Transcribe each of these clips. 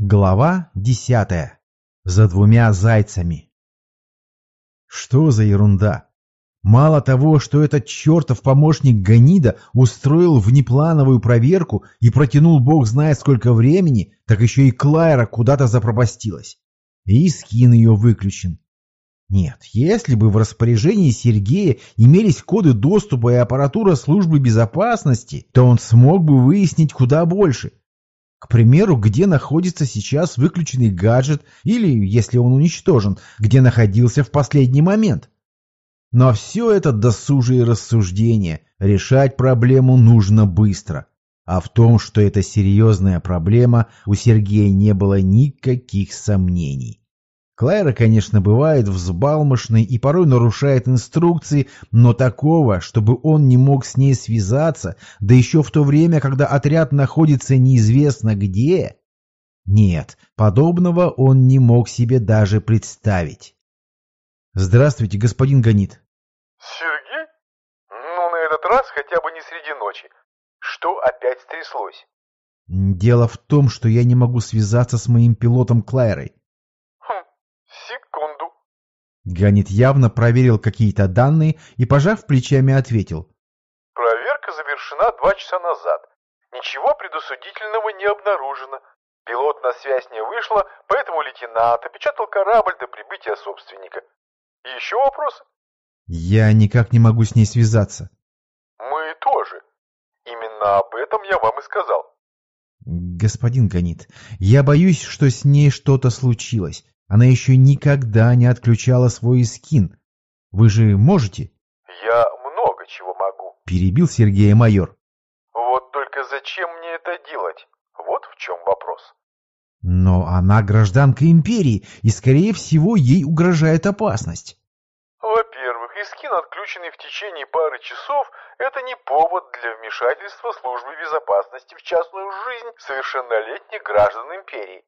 Глава десятая. За двумя зайцами. Что за ерунда? Мало того, что этот чертов помощник Ганида устроил внеплановую проверку и протянул бог знает сколько времени, так еще и Клайра куда-то запропастилась. И скин ее выключен. Нет, если бы в распоряжении Сергея имелись коды доступа и аппаратура службы безопасности, то он смог бы выяснить куда больше. К примеру, где находится сейчас выключенный гаджет или, если он уничтожен, где находился в последний момент. Но все это досужие рассуждения. Решать проблему нужно быстро. А в том, что это серьезная проблема, у Сергея не было никаких сомнений. Клайра, конечно, бывает взбалмошной и порой нарушает инструкции, но такого, чтобы он не мог с ней связаться, да еще в то время, когда отряд находится неизвестно где... Нет, подобного он не мог себе даже представить. «Здравствуйте, господин Ганит». «Сергей? Ну, на этот раз хотя бы не среди ночи. Что опять стряслось?» «Дело в том, что я не могу связаться с моим пилотом Клайрой. Ганит явно проверил какие-то данные и, пожав плечами, ответил. Проверка завершена два часа назад. Ничего предусудительного не обнаружено. Пилот на связь не вышла, поэтому лейтенант опечатал корабль до прибытия собственника. Еще вопросы? Я никак не могу с ней связаться. Мы тоже. Именно об этом я вам и сказал. Господин Ганит, я боюсь, что с ней что-то случилось. Она еще никогда не отключала свой скин. Вы же можете? Я много чего могу. Перебил Сергея майор. Вот только зачем мне это делать? Вот в чем вопрос. Но она гражданка империи, и, скорее всего, ей угрожает опасность. Во-первых, Искин, отключенный в течение пары часов, это не повод для вмешательства службы безопасности в частную жизнь совершеннолетних граждан империи.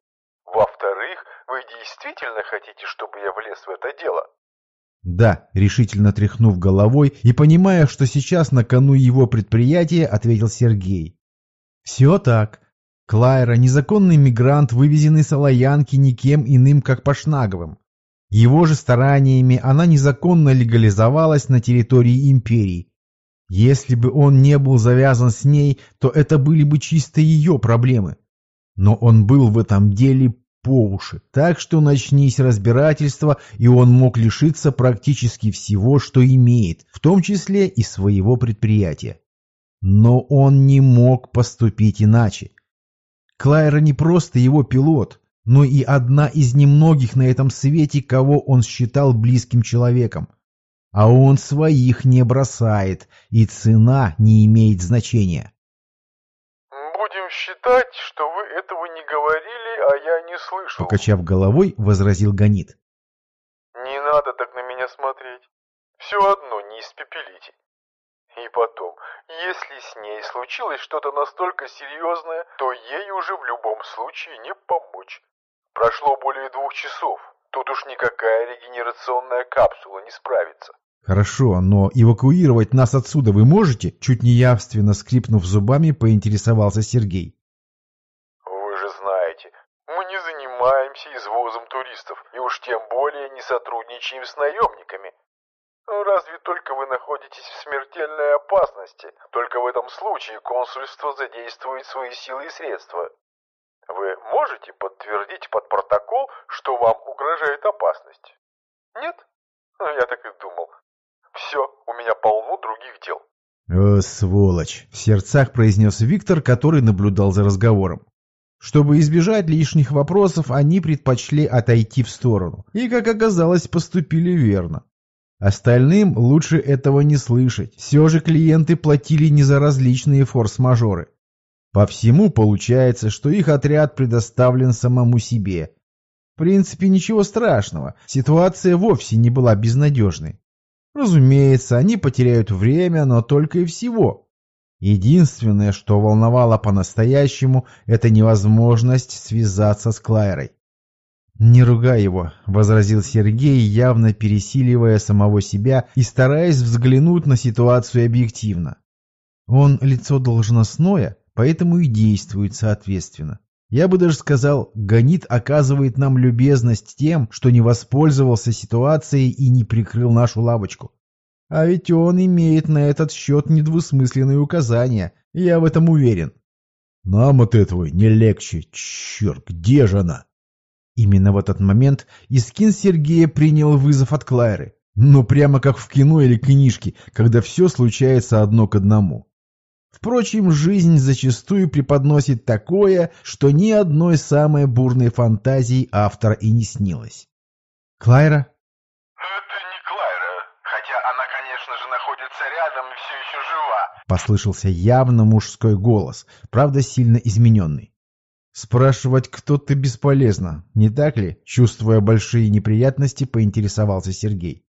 Во-вторых, вы действительно хотите, чтобы я влез в это дело? Да, решительно тряхнув головой и понимая, что сейчас на кону его предприятия, ответил Сергей. Все так. Клайра – незаконный мигрант, вывезенный с Алаянки никем иным, как Пашнаговым. Его же стараниями она незаконно легализовалась на территории империи. Если бы он не был завязан с ней, то это были бы чисто ее проблемы. Но он был в этом деле по уши, так что начнись разбирательство, и он мог лишиться практически всего, что имеет, в том числе и своего предприятия. Но он не мог поступить иначе. Клайра не просто его пилот, но и одна из немногих на этом свете, кого он считал близким человеком. А он своих не бросает, и цена не имеет значения. «Будем считать, что вы этого не говорили а я не слышал. Покачав головой, возразил Ганит. Не надо так на меня смотреть. Все одно не испепелите. И потом, если с ней случилось что-то настолько серьезное, то ей уже в любом случае не помочь. Прошло более двух часов. Тут уж никакая регенерационная капсула не справится. Хорошо, но эвакуировать нас отсюда вы можете? Чуть неявственно скрипнув зубами, поинтересовался Сергей. Занимаемся извозом туристов и уж тем более не сотрудничаем с наемниками. Ну, разве только вы находитесь в смертельной опасности, только в этом случае консульство задействует свои силы и средства. Вы можете подтвердить под протокол, что вам угрожает опасность? Нет? Ну, я так и думал. Все, у меня полно других дел. «О, сволочь!» — в сердцах произнес Виктор, который наблюдал за разговором. Чтобы избежать лишних вопросов, они предпочли отойти в сторону. И, как оказалось, поступили верно. Остальным лучше этого не слышать. Все же клиенты платили не за различные форс-мажоры. По всему получается, что их отряд предоставлен самому себе. В принципе, ничего страшного. Ситуация вовсе не была безнадежной. Разумеется, они потеряют время, но только и всего. Единственное, что волновало по-настоящему, это невозможность связаться с Клайрой. «Не ругай его», — возразил Сергей, явно пересиливая самого себя и стараясь взглянуть на ситуацию объективно. Он лицо должностное, поэтому и действует соответственно. Я бы даже сказал, Ганит оказывает нам любезность тем, что не воспользовался ситуацией и не прикрыл нашу лавочку. А ведь он имеет на этот счет недвусмысленные указания, я в этом уверен. Нам от этого не легче. Черт, где же она? Именно в этот момент Искин Сергея принял вызов от Клайры. Но прямо как в кино или книжке, когда все случается одно к одному. Впрочем, жизнь зачастую преподносит такое, что ни одной самой бурной фантазии автора и не снилось. «Клайра?» «Это не Клайра, хотя она, конечно находится рядом и все еще жива», послышался явно мужской голос, правда сильно измененный. Спрашивать кто-то бесполезно, не так ли? Чувствуя большие неприятности, поинтересовался Сергей.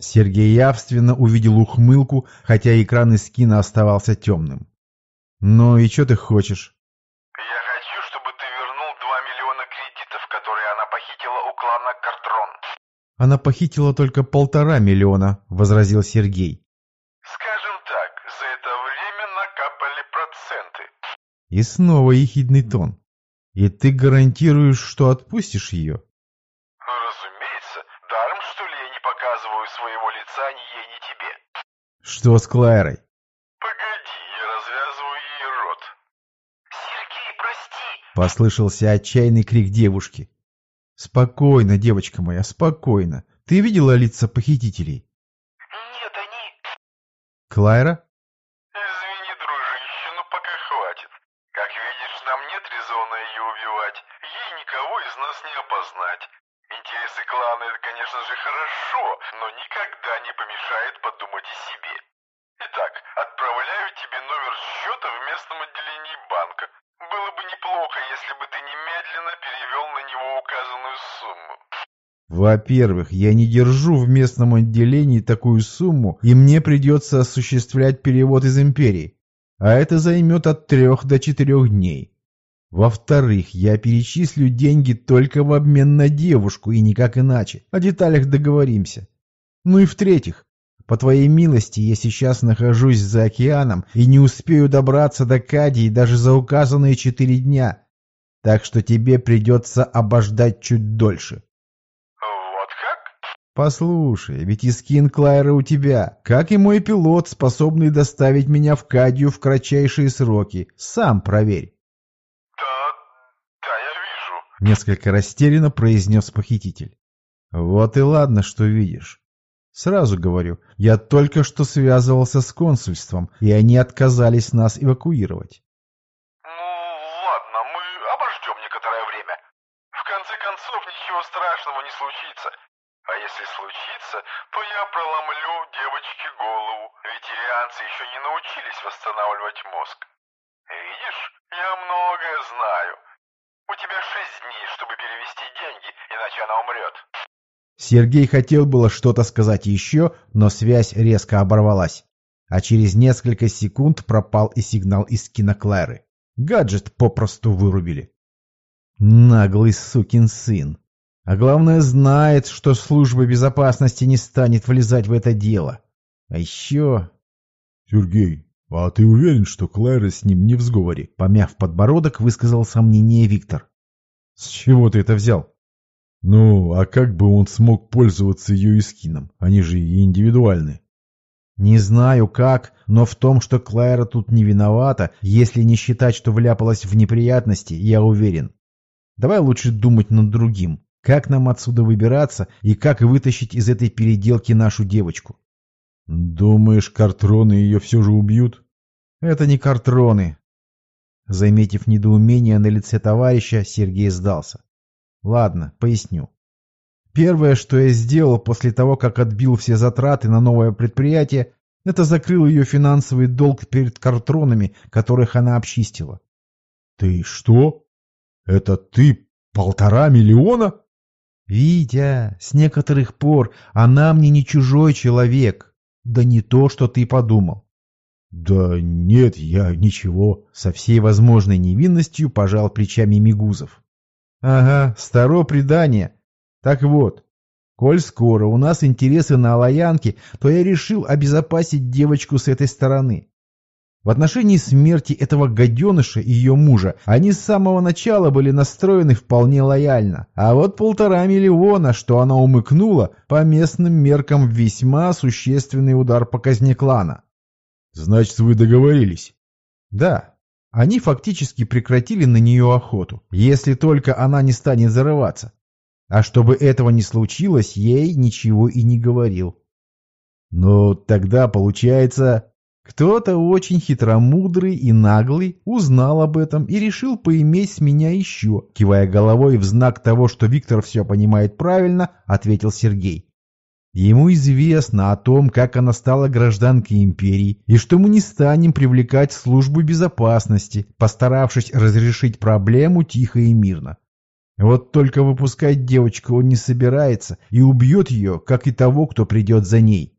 Сергей явственно увидел ухмылку, хотя экран из кино оставался темным. «Ну и что ты хочешь?» «Я хочу, чтобы ты вернул два миллиона кредитов, которые она похитила у клана Картрон». «Она похитила только полтора миллиона», — возразил Сергей. «Скажем так, за это время накапали проценты». И снова ехидный тон. «И ты гарантируешь, что отпустишь ее?» показываю своего лица ни ей, ни тебе. Что с Клайрой? Погоди, я развязываю ей рот. Сергей, прости! Послышался отчаянный крик девушки. Спокойно, девочка моя, спокойно. Ты видела лица похитителей? Нет, они... Клайра? Извини, дружище, но пока хватит. Как видишь, нам нет резона ее убивать. Ей никого из нас не опознать. Интересы клана это, конечно же, хорошо, но никогда не помешает подумать о себе. Во-первых, я не держу в местном отделении такую сумму, и мне придется осуществлять перевод из империи. А это займет от трех до четырех дней. Во-вторых, я перечислю деньги только в обмен на девушку и никак иначе. О деталях договоримся. Ну и в-третьих, по твоей милости, я сейчас нахожусь за океаном и не успею добраться до Кадии даже за указанные четыре дня. Так что тебе придется обождать чуть дольше. Послушай, ведь и скин Клайра у тебя, как и мой пилот, способный доставить меня в Кадию в кратчайшие сроки. Сам проверь. Несколько растерянно произнес похититель. Вот и ладно, что видишь. Сразу говорю, я только что связывался с консульством, и они отказались нас эвакуировать. Ну, ладно, мы обождем некоторое время. В конце концов, ничего страшного не случится. А если случится, то я проломлю девочке голову. Ветерианцы еще не научились восстанавливать мозг. Видишь, я многое знаю. У тебя шесть дней, чтобы перевести деньги, иначе она умрет. Сергей хотел было что-то сказать еще, но связь резко оборвалась. А через несколько секунд пропал и сигнал из киноклэры. Гаджет попросту вырубили. Наглый сукин сын. А главное, знает, что служба безопасности не станет влезать в это дело. А еще... Сергей, «А ты уверен, что Клайра с ним не в сговоре?» Помяв подбородок, высказал сомнение Виктор. «С чего ты это взял?» «Ну, а как бы он смог пользоваться ее эскином? Они же и индивидуальны». «Не знаю как, но в том, что Клайра тут не виновата, если не считать, что вляпалась в неприятности, я уверен. Давай лучше думать над другим. Как нам отсюда выбираться и как вытащить из этой переделки нашу девочку?» «Думаешь, картроны ее все же убьют?» Это не картроны. Заметив недоумение на лице товарища, Сергей сдался. Ладно, поясню. Первое, что я сделал после того, как отбил все затраты на новое предприятие, это закрыл ее финансовый долг перед картронами, которых она обчистила. Ты что? Это ты полтора миллиона? Витя, с некоторых пор она мне не чужой человек. Да не то, что ты подумал. «Да нет, я ничего», — со всей возможной невинностью пожал плечами Мигузов. «Ага, старо предание. Так вот, коль скоро у нас интересы на Алаянке, то я решил обезопасить девочку с этой стороны. В отношении смерти этого гаденыша и ее мужа они с самого начала были настроены вполне лояльно. А вот полтора миллиона, что она умыкнула, по местным меркам весьма существенный удар по казне клана. «Значит, вы договорились?» «Да. Они фактически прекратили на нее охоту, если только она не станет зарываться. А чтобы этого не случилось, ей ничего и не говорил». «Ну, тогда получается...» Кто-то очень хитромудрый и наглый узнал об этом и решил поиметь с меня еще. Кивая головой в знак того, что Виктор все понимает правильно, ответил Сергей. Ему известно о том, как она стала гражданкой империи, и что мы не станем привлекать службу безопасности, постаравшись разрешить проблему тихо и мирно. Вот только выпускать девочку он не собирается и убьет ее, как и того, кто придет за ней.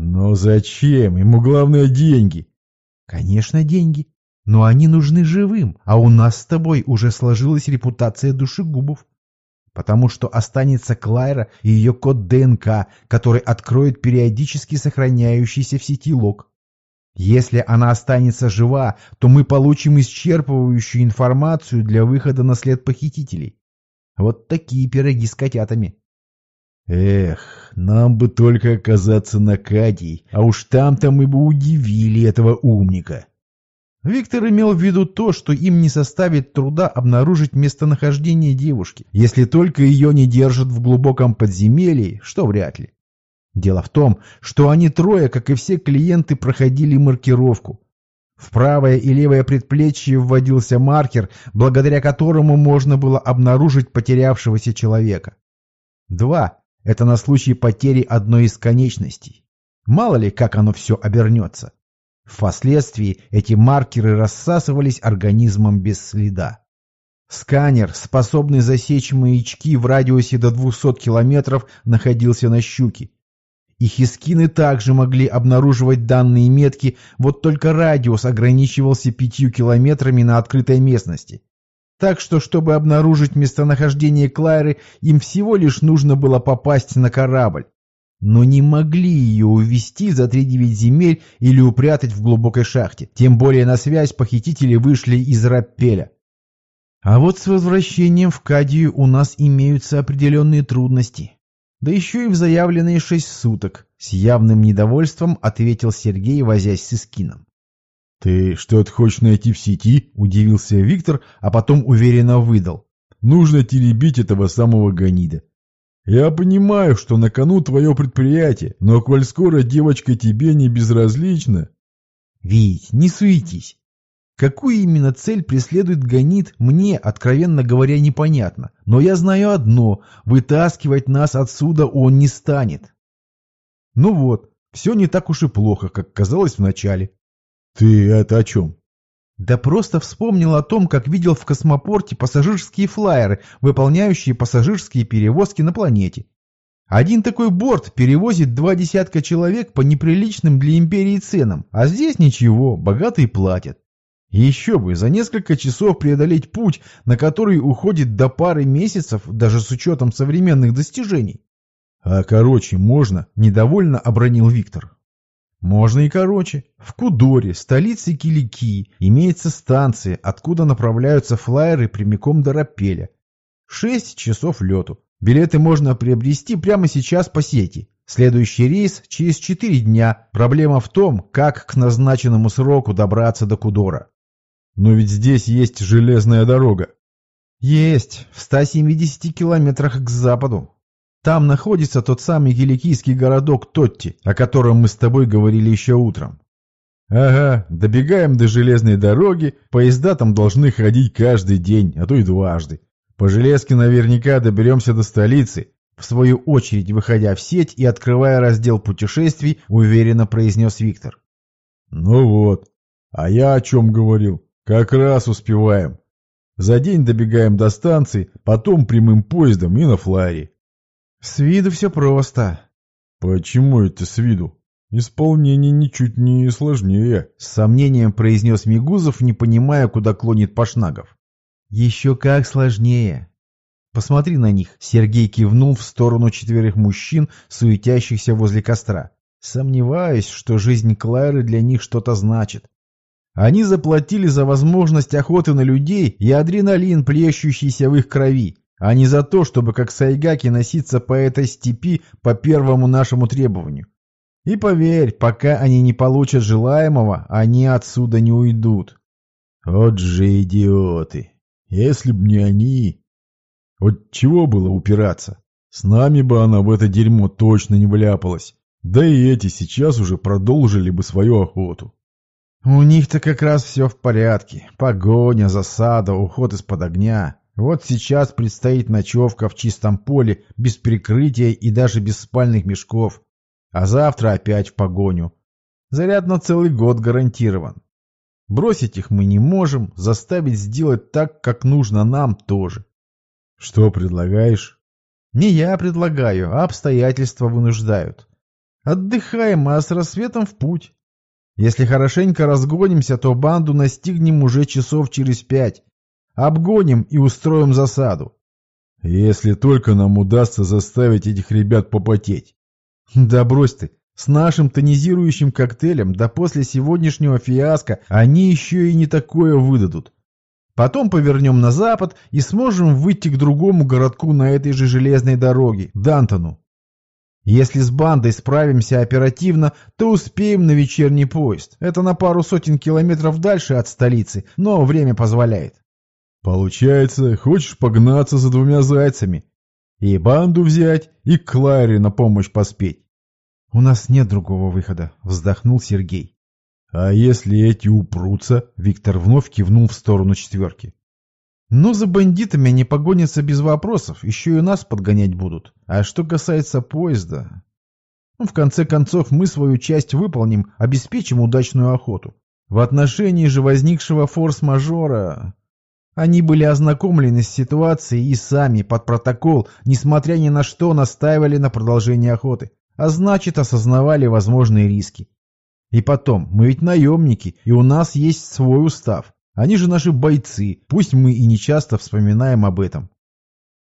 Но зачем? Ему главное деньги. Конечно, деньги. Но они нужны живым, а у нас с тобой уже сложилась репутация душегубов. Потому что останется Клайра и ее код ДНК, который откроет периодически сохраняющийся в сети лог. Если она останется жива, то мы получим исчерпывающую информацию для выхода на след похитителей. Вот такие пироги с котятами. Эх, нам бы только оказаться на Кадии, а уж там-то мы бы удивили этого умника. Виктор имел в виду то, что им не составит труда обнаружить местонахождение девушки, если только ее не держат в глубоком подземелье, что вряд ли. Дело в том, что они трое, как и все клиенты, проходили маркировку. В правое и левое предплечье вводился маркер, благодаря которому можно было обнаружить потерявшегося человека. Два это на случай потери одной из конечностей. Мало ли, как оно все обернется. Впоследствии эти маркеры рассасывались организмом без следа. Сканер, способный засечь маячки в радиусе до 200 километров, находился на щуке. И хискины также могли обнаруживать данные метки, вот только радиус ограничивался пятью километрами на открытой местности. Так что, чтобы обнаружить местонахождение Клайры, им всего лишь нужно было попасть на корабль. Но не могли ее увезти за три девять земель или упрятать в глубокой шахте. Тем более на связь похитители вышли из Раппеля. А вот с возвращением в Кадию у нас имеются определенные трудности. Да еще и в заявленные шесть суток. С явным недовольством ответил Сергей, возясь с Искином. «Ты что-то хочешь найти в сети?» – удивился Виктор, а потом уверенно выдал. «Нужно теребить этого самого Ганида. Я понимаю, что на кону твое предприятие, но коль скоро девочка тебе не безразлична...» «Вить, не суетись. Какую именно цель преследует Ганит, мне, откровенно говоря, непонятно. Но я знаю одно – вытаскивать нас отсюда он не станет». Ну вот, все не так уж и плохо, как казалось вначале. «Ты это о чем?» Да просто вспомнил о том, как видел в космопорте пассажирские флайеры, выполняющие пассажирские перевозки на планете. Один такой борт перевозит два десятка человек по неприличным для империи ценам, а здесь ничего, богатые платят. еще бы, за несколько часов преодолеть путь, на который уходит до пары месяцев, даже с учетом современных достижений. А короче, можно, недовольно обронил Виктор. Можно и короче. В Кудоре, столице Киликии, имеется станция, откуда направляются флайеры прямиком до Рапеля. Шесть часов лету. Билеты можно приобрести прямо сейчас по сети. Следующий рейс через четыре дня. Проблема в том, как к назначенному сроку добраться до Кудора. Но ведь здесь есть железная дорога. Есть, в 170 километрах к западу. Там находится тот самый геликийский городок Тотти, о котором мы с тобой говорили еще утром. Ага, добегаем до железной дороги, поезда там должны ходить каждый день, а то и дважды. По железке наверняка доберемся до столицы. В свою очередь, выходя в сеть и открывая раздел путешествий, уверенно произнес Виктор. Ну вот, а я о чем говорил? Как раз успеваем. За день добегаем до станции, потом прямым поездом и на флайере. С виду все просто. Почему это с виду? Исполнение ничуть не сложнее. С сомнением произнес Мигузов, не понимая, куда клонит Пашнагов. Еще как сложнее. Посмотри на них. Сергей кивнул в сторону четверых мужчин, суетящихся возле костра. Сомневаюсь, что жизнь Клайры для них что-то значит. Они заплатили за возможность охоты на людей и адреналин, плещущийся в их крови, а не за то, чтобы как сайгаки носиться по этой степи по первому нашему требованию. И поверь, пока они не получат желаемого, они отсюда не уйдут. Вот же идиоты. Если б не они... Вот чего было упираться? С нами бы она в это дерьмо точно не вляпалась. Да и эти сейчас уже продолжили бы свою охоту. У них-то как раз все в порядке. Погоня, засада, уход из-под огня. Вот сейчас предстоит ночевка в чистом поле, без прикрытия и даже без спальных мешков. А завтра опять в погоню. Заряд на целый год гарантирован. Бросить их мы не можем, заставить сделать так, как нужно нам тоже. Что предлагаешь? Не я предлагаю, а обстоятельства вынуждают. Отдыхаем, а с рассветом в путь. Если хорошенько разгонимся, то банду настигнем уже часов через пять. Обгоним и устроим засаду. Если только нам удастся заставить этих ребят попотеть. Да брось ты, с нашим тонизирующим коктейлем, да после сегодняшнего фиаско, они еще и не такое выдадут. Потом повернем на запад и сможем выйти к другому городку на этой же железной дороге, Дантону. Если с бандой справимся оперативно, то успеем на вечерний поезд. Это на пару сотен километров дальше от столицы, но время позволяет. Получается, хочешь погнаться за двумя зайцами? И банду взять, и к Клайре на помощь поспеть. У нас нет другого выхода, вздохнул Сергей. А если эти упрутся? Виктор вновь кивнул в сторону четверки. Но за бандитами они погонятся без вопросов, еще и нас подгонять будут. А что касается поезда... Ну, в конце концов, мы свою часть выполним, обеспечим удачную охоту. В отношении же возникшего форс-мажора... Они были ознакомлены с ситуацией и сами, под протокол, несмотря ни на что, настаивали на продолжении охоты, а значит, осознавали возможные риски. И потом, мы ведь наемники, и у нас есть свой устав. Они же наши бойцы, пусть мы и не часто вспоминаем об этом.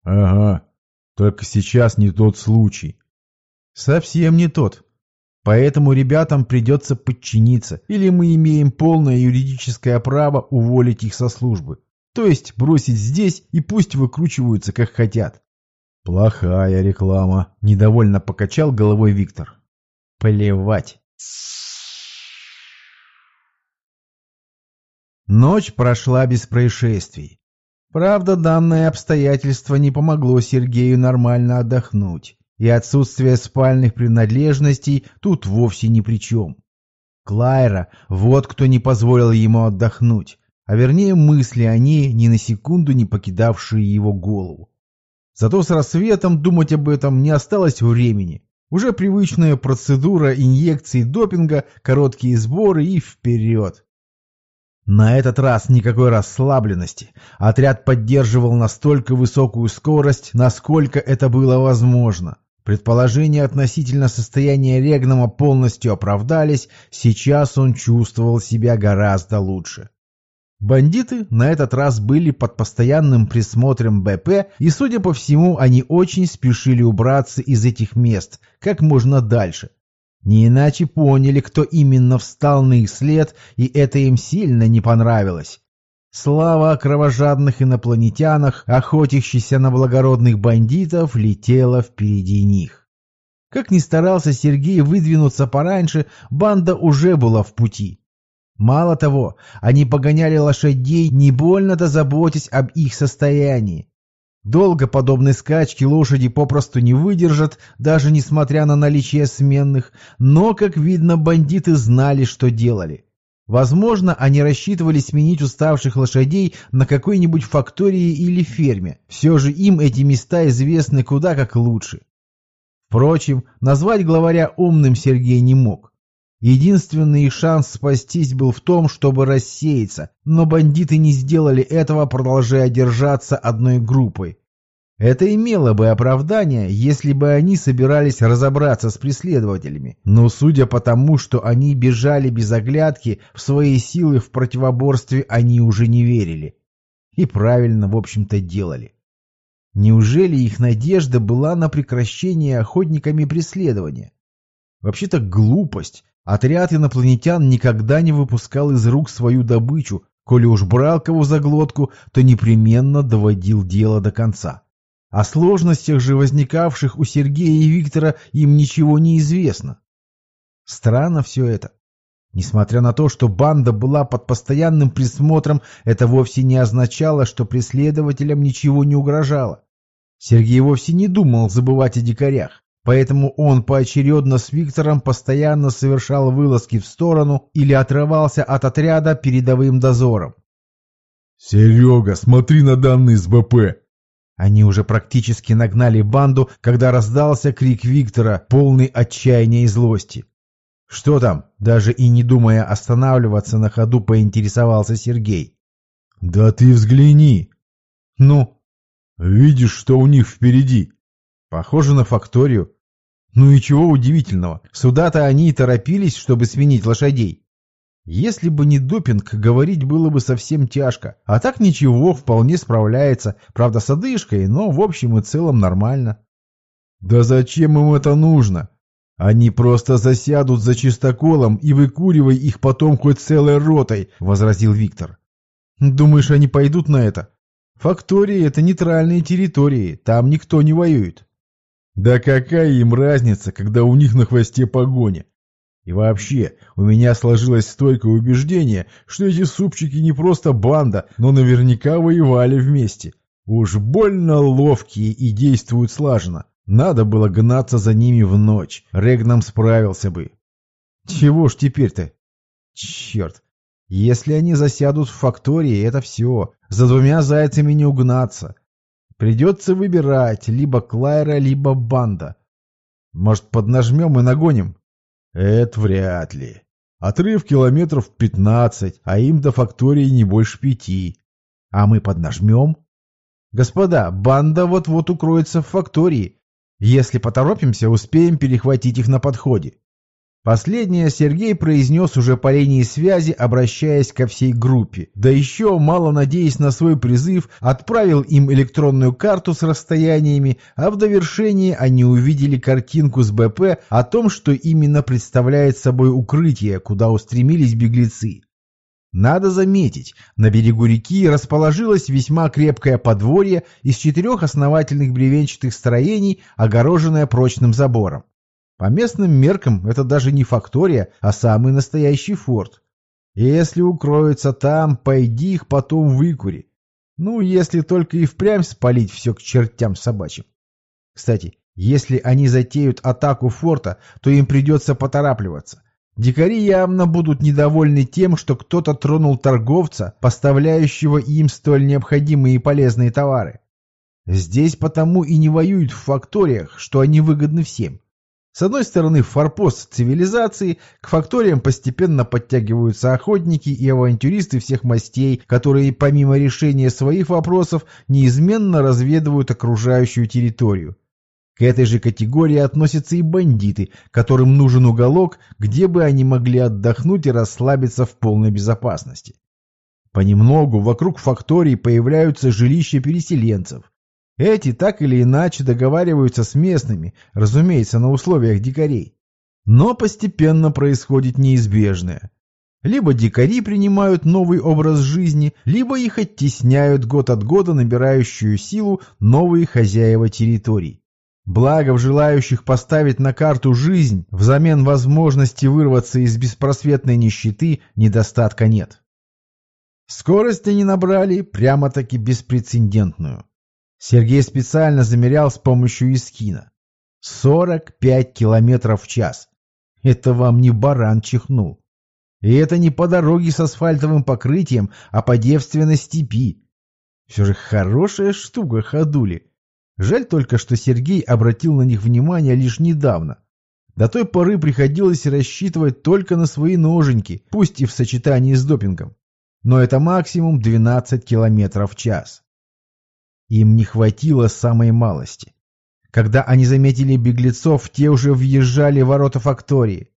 Ага, только сейчас не тот случай. Совсем не тот. Поэтому ребятам придется подчиниться, или мы имеем полное юридическое право уволить их со службы. То есть бросить здесь и пусть выкручиваются как хотят. Плохая реклама, недовольно покачал головой Виктор. Плевать. Ночь прошла без происшествий. Правда, данное обстоятельство не помогло Сергею нормально отдохнуть, и отсутствие спальных принадлежностей тут вовсе ни при чем. Клайра — вот кто не позволил ему отдохнуть, а вернее мысли о ней, ни на секунду не покидавшие его голову. Зато с рассветом думать об этом не осталось времени. Уже привычная процедура инъекций допинга, короткие сборы и вперед. На этот раз никакой расслабленности. Отряд поддерживал настолько высокую скорость, насколько это было возможно. Предположения относительно состояния Регнама полностью оправдались, сейчас он чувствовал себя гораздо лучше. Бандиты на этот раз были под постоянным присмотром БП, и, судя по всему, они очень спешили убраться из этих мест как можно дальше. Не иначе поняли, кто именно встал на их след, и это им сильно не понравилось. Слава о кровожадных инопланетянах, охотящихся на благородных бандитов, летела впереди них. Как ни старался Сергей выдвинуться пораньше, банда уже была в пути. Мало того, они погоняли лошадей, не больно-то заботясь об их состоянии. Долго подобной скачки лошади попросту не выдержат, даже несмотря на наличие сменных, но, как видно, бандиты знали, что делали. Возможно, они рассчитывали сменить уставших лошадей на какой-нибудь фактории или ферме. Все же им эти места известны куда как лучше. Впрочем, назвать главаря умным Сергей не мог. Единственный шанс спастись был в том, чтобы рассеяться, но бандиты не сделали этого, продолжая держаться одной группой. Это имело бы оправдание, если бы они собирались разобраться с преследователями, но судя по тому, что они бежали без оглядки, в свои силы в противоборстве они уже не верили. И правильно, в общем-то, делали. Неужели их надежда была на прекращение охотниками преследования? Вообще-то глупость, Отряд инопланетян никогда не выпускал из рук свою добычу, коли уж брал кого за глотку, то непременно доводил дело до конца. О сложностях же, возникавших у Сергея и Виктора, им ничего не известно. Странно все это. Несмотря на то, что банда была под постоянным присмотром, это вовсе не означало, что преследователям ничего не угрожало. Сергей вовсе не думал забывать о дикарях, поэтому он поочередно с Виктором постоянно совершал вылазки в сторону или отрывался от отряда передовым дозором. «Серега, смотри на данные с БП!» Они уже практически нагнали банду, когда раздался крик Виктора, полный отчаяния и злости. «Что там?» – даже и не думая останавливаться на ходу, поинтересовался Сергей. «Да ты взгляни!» «Ну?» «Видишь, что у них впереди?» «Похоже на факторию». «Ну и чего удивительного? Сюда-то они и торопились, чтобы сменить лошадей». Если бы не допинг, говорить было бы совсем тяжко. А так ничего, вполне справляется. Правда, с одышкой, но в общем и целом нормально. Да зачем им это нужно? Они просто засядут за чистоколом и выкуривай их потом хоть целой ротой, возразил Виктор. Думаешь, они пойдут на это? Фактории — это нейтральные территории, там никто не воюет. Да какая им разница, когда у них на хвосте погоня? И вообще, у меня сложилось стойкое убеждение, что эти супчики не просто банда, но наверняка воевали вместе. Уж больно ловкие и действуют слаженно. Надо было гнаться за ними в ночь. Регнам справился бы. Чего ж теперь-то? Черт. Если они засядут в фактории, это все. За двумя зайцами не угнаться. Придется выбирать либо Клайра, либо банда. Может, поднажмем и нагоним? Это вряд ли. Отрыв километров пятнадцать, а им до фактории не больше пяти. А мы поднажмем? Господа, банда вот-вот укроется в фактории. Если поторопимся, успеем перехватить их на подходе. Последнее Сергей произнес уже по линии связи, обращаясь ко всей группе. Да еще, мало надеясь на свой призыв, отправил им электронную карту с расстояниями, а в довершении они увидели картинку с БП о том, что именно представляет собой укрытие, куда устремились беглецы. Надо заметить, на берегу реки расположилось весьма крепкое подворье из четырех основательных бревенчатых строений, огороженное прочным забором. По местным меркам это даже не фактория, а самый настоящий форт. Если укроются там, пойди их потом выкури. Ну, если только и впрямь спалить все к чертям собачьим. Кстати, если они затеют атаку форта, то им придется поторапливаться. Дикари явно будут недовольны тем, что кто-то тронул торговца, поставляющего им столь необходимые и полезные товары. Здесь потому и не воюют в факториях, что они выгодны всем. С одной стороны, форпост цивилизации, к факториям постепенно подтягиваются охотники и авантюристы всех мастей, которые помимо решения своих вопросов неизменно разведывают окружающую территорию. К этой же категории относятся и бандиты, которым нужен уголок, где бы они могли отдохнуть и расслабиться в полной безопасности. Понемногу вокруг факторий появляются жилища переселенцев. Эти так или иначе договариваются с местными, разумеется, на условиях дикарей. Но постепенно происходит неизбежное. Либо дикари принимают новый образ жизни, либо их оттесняют год от года набирающую силу новые хозяева территорий. Благо в желающих поставить на карту жизнь взамен возможности вырваться из беспросветной нищеты недостатка нет. Скорость они набрали прямо-таки беспрецедентную. Сергей специально замерял с помощью искина. 45 километров в час. Это вам не баран чихнул. И это не по дороге с асфальтовым покрытием, а по девственной степи. Все же хорошая штука ходули. Жаль только, что Сергей обратил на них внимание лишь недавно. До той поры приходилось рассчитывать только на свои ноженьки, пусть и в сочетании с допингом. Но это максимум 12 километров в час. Им не хватило самой малости. Когда они заметили беглецов, те уже въезжали в ворота фактории.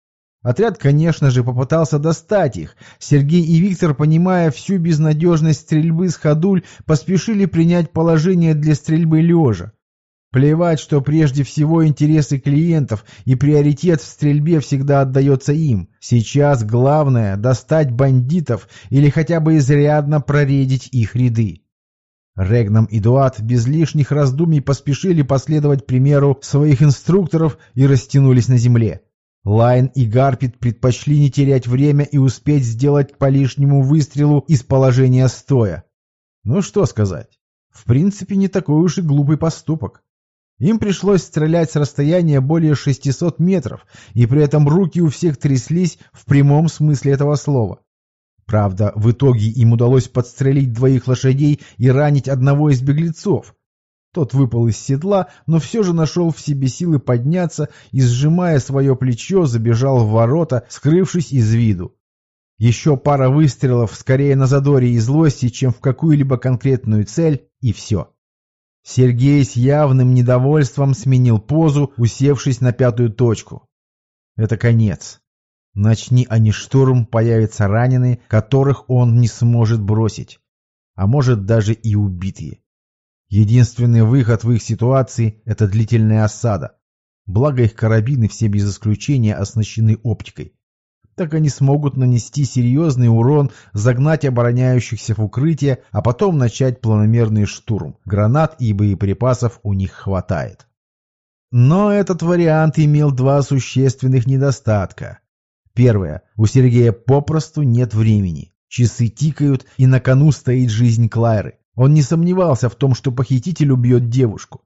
Отряд, конечно же, попытался достать их. Сергей и Виктор, понимая всю безнадежность стрельбы с ходуль, поспешили принять положение для стрельбы лежа. Плевать, что прежде всего интересы клиентов и приоритет в стрельбе всегда отдается им. Сейчас главное – достать бандитов или хотя бы изрядно проредить их ряды. Регнам и Дуат без лишних раздумий поспешили последовать примеру своих инструкторов и растянулись на земле. Лайн и Гарпит предпочли не терять время и успеть сделать по лишнему выстрелу из положения стоя. Ну что сказать, в принципе не такой уж и глупый поступок. Им пришлось стрелять с расстояния более 600 метров, и при этом руки у всех тряслись в прямом смысле этого слова. Правда, в итоге им удалось подстрелить двоих лошадей и ранить одного из беглецов. Тот выпал из седла, но все же нашел в себе силы подняться и, сжимая свое плечо, забежал в ворота, скрывшись из виду. Еще пара выстрелов, скорее на задоре и злости, чем в какую-либо конкретную цель, и все. Сергей с явным недовольством сменил позу, усевшись на пятую точку. Это конец. Начни они штурм, появятся раненые, которых он не сможет бросить. А может даже и убитые. Единственный выход в их ситуации – это длительная осада. Благо их карабины все без исключения оснащены оптикой так они смогут нанести серьезный урон, загнать обороняющихся в укрытие, а потом начать планомерный штурм. Гранат и боеприпасов у них хватает. Но этот вариант имел два существенных недостатка. Первое. У Сергея попросту нет времени. Часы тикают, и на кону стоит жизнь Клайры. Он не сомневался в том, что похититель убьет девушку.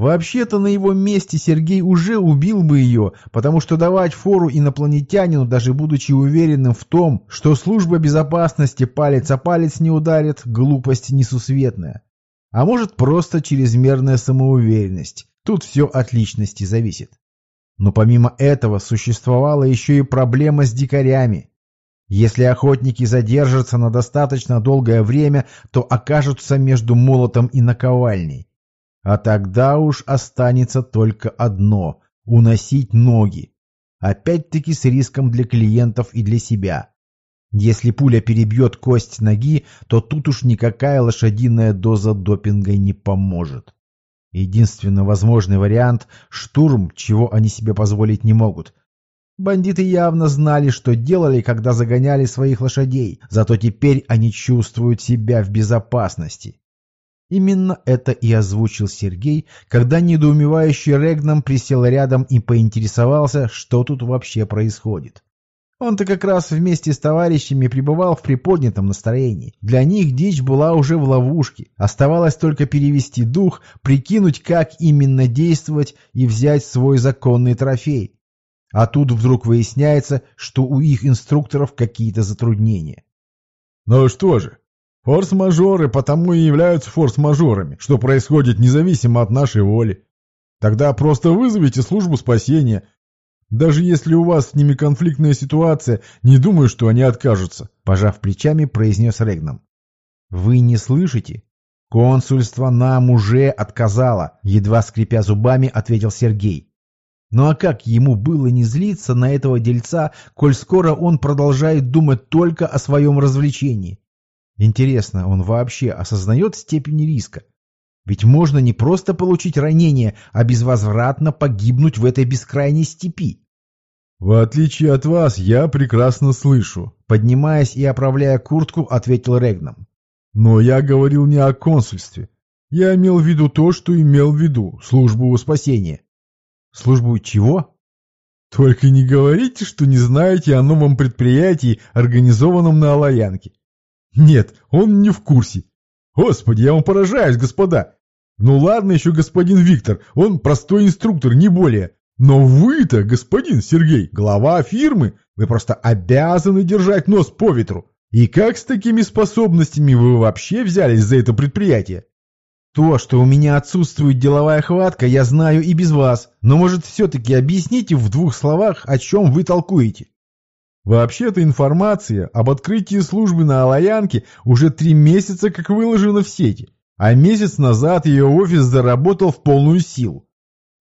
Вообще-то на его месте Сергей уже убил бы ее, потому что давать фору инопланетянину, даже будучи уверенным в том, что служба безопасности палец о палец не ударит, глупость несусветная. А может просто чрезмерная самоуверенность. Тут все от личности зависит. Но помимо этого существовала еще и проблема с дикарями. Если охотники задержатся на достаточно долгое время, то окажутся между молотом и наковальней. А тогда уж останется только одно – уносить ноги. Опять-таки с риском для клиентов и для себя. Если пуля перебьет кость ноги, то тут уж никакая лошадиная доза допинга не поможет. Единственно возможный вариант – штурм, чего они себе позволить не могут. Бандиты явно знали, что делали, когда загоняли своих лошадей, зато теперь они чувствуют себя в безопасности. Именно это и озвучил Сергей, когда недоумевающий Регном присел рядом и поинтересовался, что тут вообще происходит. Он-то как раз вместе с товарищами пребывал в приподнятом настроении. Для них дичь была уже в ловушке. Оставалось только перевести дух, прикинуть, как именно действовать и взять свой законный трофей. А тут вдруг выясняется, что у их инструкторов какие-то затруднения. «Ну что же, Форс-мажоры потому и являются форс-мажорами, что происходит независимо от нашей воли. Тогда просто вызовите службу спасения. Даже если у вас с ними конфликтная ситуация, не думаю, что они откажутся», – пожав плечами, произнес Регном. «Вы не слышите? Консульство нам уже отказало», – едва скрипя зубами, ответил Сергей. Ну а как ему было не злиться на этого дельца, коль скоро он продолжает думать только о своем развлечении? Интересно, он вообще осознает степень риска? Ведь можно не просто получить ранение, а безвозвратно погибнуть в этой бескрайней степи. «В отличие от вас, я прекрасно слышу», — поднимаясь и оправляя куртку, ответил Регном. «Но я говорил не о консульстве. Я имел в виду то, что имел в виду, службу спасения». «Службу чего?» «Только не говорите, что не знаете о новом предприятии, организованном на Алаянке. Нет, он не в курсе. Господи, я вам поражаюсь, господа. Ну ладно еще господин Виктор, он простой инструктор, не более. Но вы-то, господин Сергей, глава фирмы, вы просто обязаны держать нос по ветру. И как с такими способностями вы вообще взялись за это предприятие? То, что у меня отсутствует деловая хватка, я знаю и без вас. Но может все-таки объясните в двух словах, о чем вы толкуете? Вообще-то информация об открытии службы на Алаянке уже три месяца как выложена в сети, а месяц назад ее офис заработал в полную силу.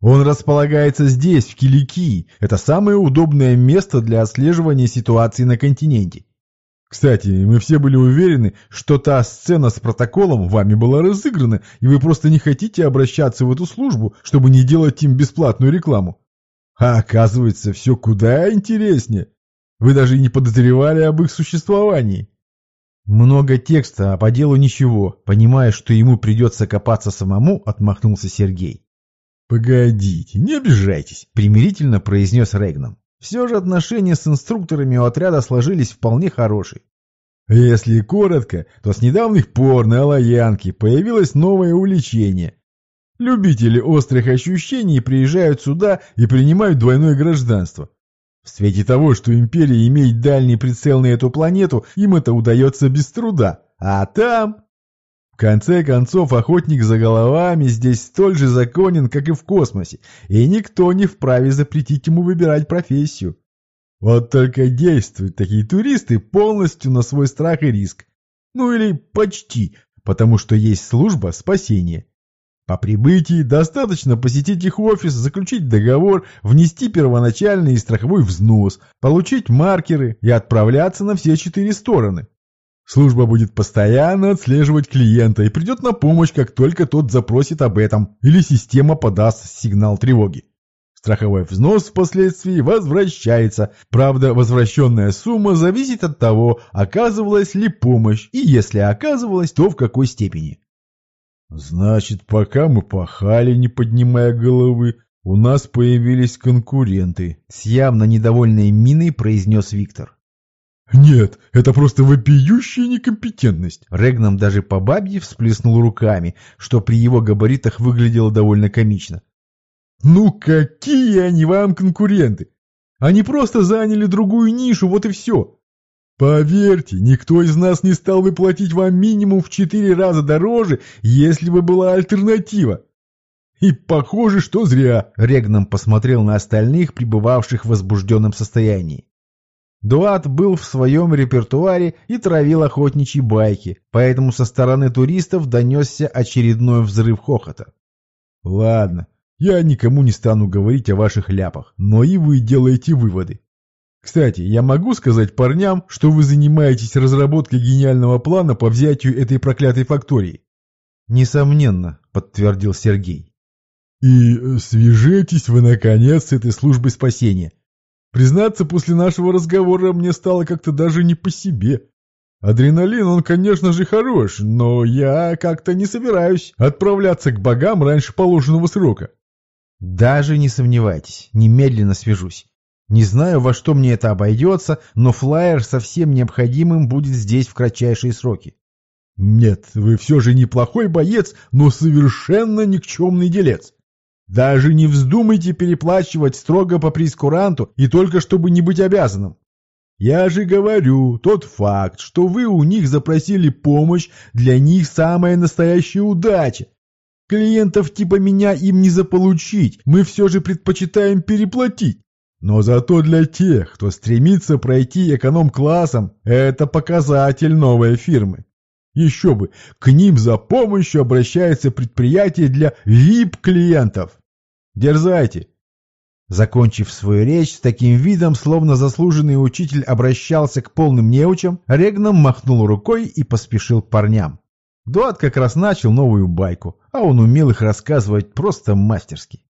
Он располагается здесь, в Киликии. Это самое удобное место для отслеживания ситуации на континенте. Кстати, мы все были уверены, что та сцена с протоколом вами была разыграна, и вы просто не хотите обращаться в эту службу, чтобы не делать им бесплатную рекламу. А оказывается, все куда интереснее. Вы даже и не подозревали об их существовании. Много текста, а по делу ничего. Понимая, что ему придется копаться самому, отмахнулся Сергей. «Погодите, не обижайтесь», — примирительно произнес Регном. Все же отношения с инструкторами у отряда сложились вполне хорошие. Если коротко, то с недавних пор на Алаянке появилось новое увлечение. Любители острых ощущений приезжают сюда и принимают двойное гражданство. В свете того, что Империя имеет дальний прицел на эту планету, им это удается без труда. А там... Конце концов, охотник за головами здесь столь же законен, как и в космосе, и никто не вправе запретить ему выбирать профессию. Вот только действуют такие туристы полностью на свой страх и риск. Ну или почти, потому что есть служба спасения. По прибытии достаточно посетить их офис, заключить договор, внести первоначальный и страховой взнос, получить маркеры и отправляться на все четыре стороны. Служба будет постоянно отслеживать клиента и придет на помощь, как только тот запросит об этом или система подаст сигнал тревоги. Страховой взнос впоследствии возвращается. Правда, возвращенная сумма зависит от того, оказывалась ли помощь, и если оказывалась, то в какой степени. Значит, пока мы пахали, не поднимая головы, у нас появились конкуренты. С явно недовольной миной произнес Виктор. «Нет, это просто вопиющая некомпетентность!» Регнам даже по бабье всплеснул руками, что при его габаритах выглядело довольно комично. «Ну какие они вам конкуренты? Они просто заняли другую нишу, вот и все!» Поверьте, никто из нас не стал бы платить вам минимум в четыре раза дороже, если бы была альтернатива. И похоже, что зря. Регном посмотрел на остальных, пребывавших в возбужденном состоянии. Дуат был в своем репертуаре и травил охотничьи байки, поэтому со стороны туристов донесся очередной взрыв хохота. «Ладно, я никому не стану говорить о ваших ляпах, но и вы делаете выводы. Кстати, я могу сказать парням, что вы занимаетесь разработкой гениального плана по взятию этой проклятой фактории?» «Несомненно», — подтвердил Сергей. «И свяжитесь вы, наконец, с этой службой спасения. Признаться, после нашего разговора мне стало как-то даже не по себе. Адреналин, он, конечно же, хорош, но я как-то не собираюсь отправляться к богам раньше положенного срока. Даже не сомневайтесь, немедленно свяжусь. Не знаю, во что мне это обойдется, но флайер со всем необходимым будет здесь в кратчайшие сроки. Нет, вы все же неплохой боец, но совершенно никчемный делец. Даже не вздумайте переплачивать строго по прескуранту и только чтобы не быть обязанным. Я же говорю, тот факт, что вы у них запросили помощь, для них самая настоящая удача. Клиентов типа меня им не заполучить, мы все же предпочитаем переплатить. Но зато для тех, кто стремится пройти эконом-классом, это показатель новой фирмы. Еще бы, к ним за помощью обращается предприятие для VIP-клиентов. Дерзайте!» Закончив свою речь с таким видом, словно заслуженный учитель обращался к полным неучам, Регном махнул рукой и поспешил к парням. Дуат как раз начал новую байку, а он умел их рассказывать просто мастерски.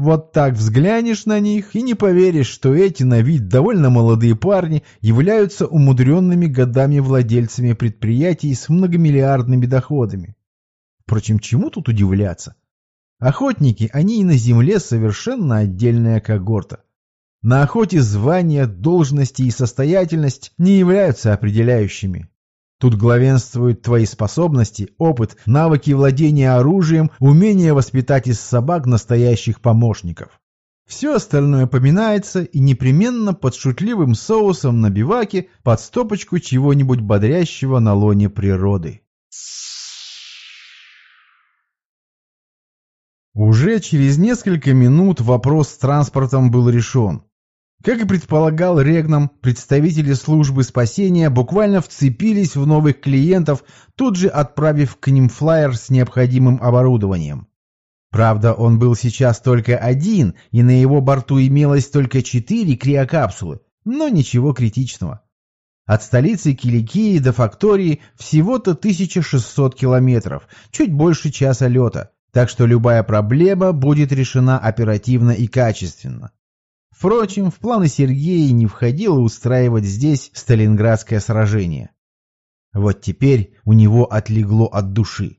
Вот так взглянешь на них и не поверишь, что эти на вид довольно молодые парни являются умудренными годами владельцами предприятий с многомиллиардными доходами. Впрочем, чему тут удивляться? Охотники, они и на земле совершенно отдельная когорта. На охоте звания, должности и состоятельность не являются определяющими. Тут главенствуют твои способности, опыт, навыки владения оружием, умение воспитать из собак настоящих помощников. Все остальное поминается и непременно под шутливым соусом на биваке под стопочку чего-нибудь бодрящего на лоне природы. Уже через несколько минут вопрос с транспортом был решен. Как и предполагал Регном, представители службы спасения буквально вцепились в новых клиентов, тут же отправив к ним флайер с необходимым оборудованием. Правда, он был сейчас только один, и на его борту имелось только четыре криокапсулы, но ничего критичного. От столицы Киликии до фактории всего-то 1600 километров, чуть больше часа лета, так что любая проблема будет решена оперативно и качественно. Впрочем, в планы Сергея не входило устраивать здесь Сталинградское сражение. Вот теперь у него отлегло от души.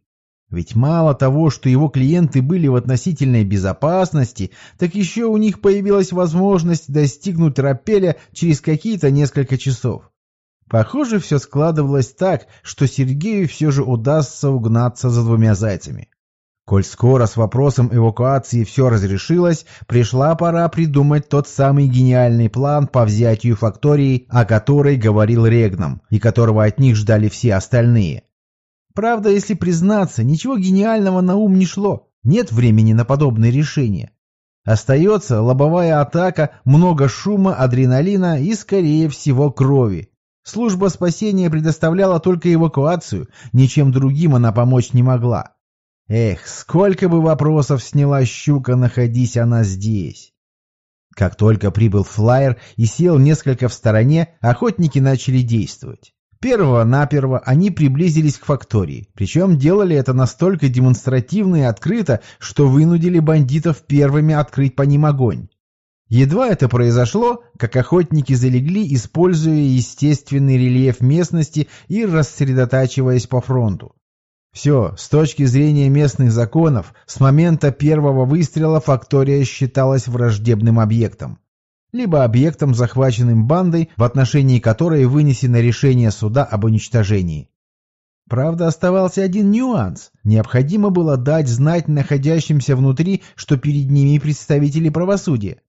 Ведь мало того, что его клиенты были в относительной безопасности, так еще у них появилась возможность достигнуть Рапеля через какие-то несколько часов. Похоже, все складывалось так, что Сергею все же удастся угнаться за двумя зайцами. Коль скоро с вопросом эвакуации все разрешилось, пришла пора придумать тот самый гениальный план по взятию фактории, о которой говорил Регном, и которого от них ждали все остальные. Правда, если признаться, ничего гениального на ум не шло, нет времени на подобные решения. Остается лобовая атака, много шума, адреналина и, скорее всего, крови. Служба спасения предоставляла только эвакуацию, ничем другим она помочь не могла. Эх, сколько бы вопросов сняла щука, находись она здесь. Как только прибыл флайер и сел несколько в стороне, охотники начали действовать. Первого-наперво они приблизились к фактории, причем делали это настолько демонстративно и открыто, что вынудили бандитов первыми открыть по ним огонь. Едва это произошло, как охотники залегли, используя естественный рельеф местности и рассредотачиваясь по фронту. Все, с точки зрения местных законов, с момента первого выстрела фактория считалась враждебным объектом. Либо объектом, захваченным бандой, в отношении которой вынесено решение суда об уничтожении. Правда, оставался один нюанс. Необходимо было дать знать находящимся внутри, что перед ними представители правосудия.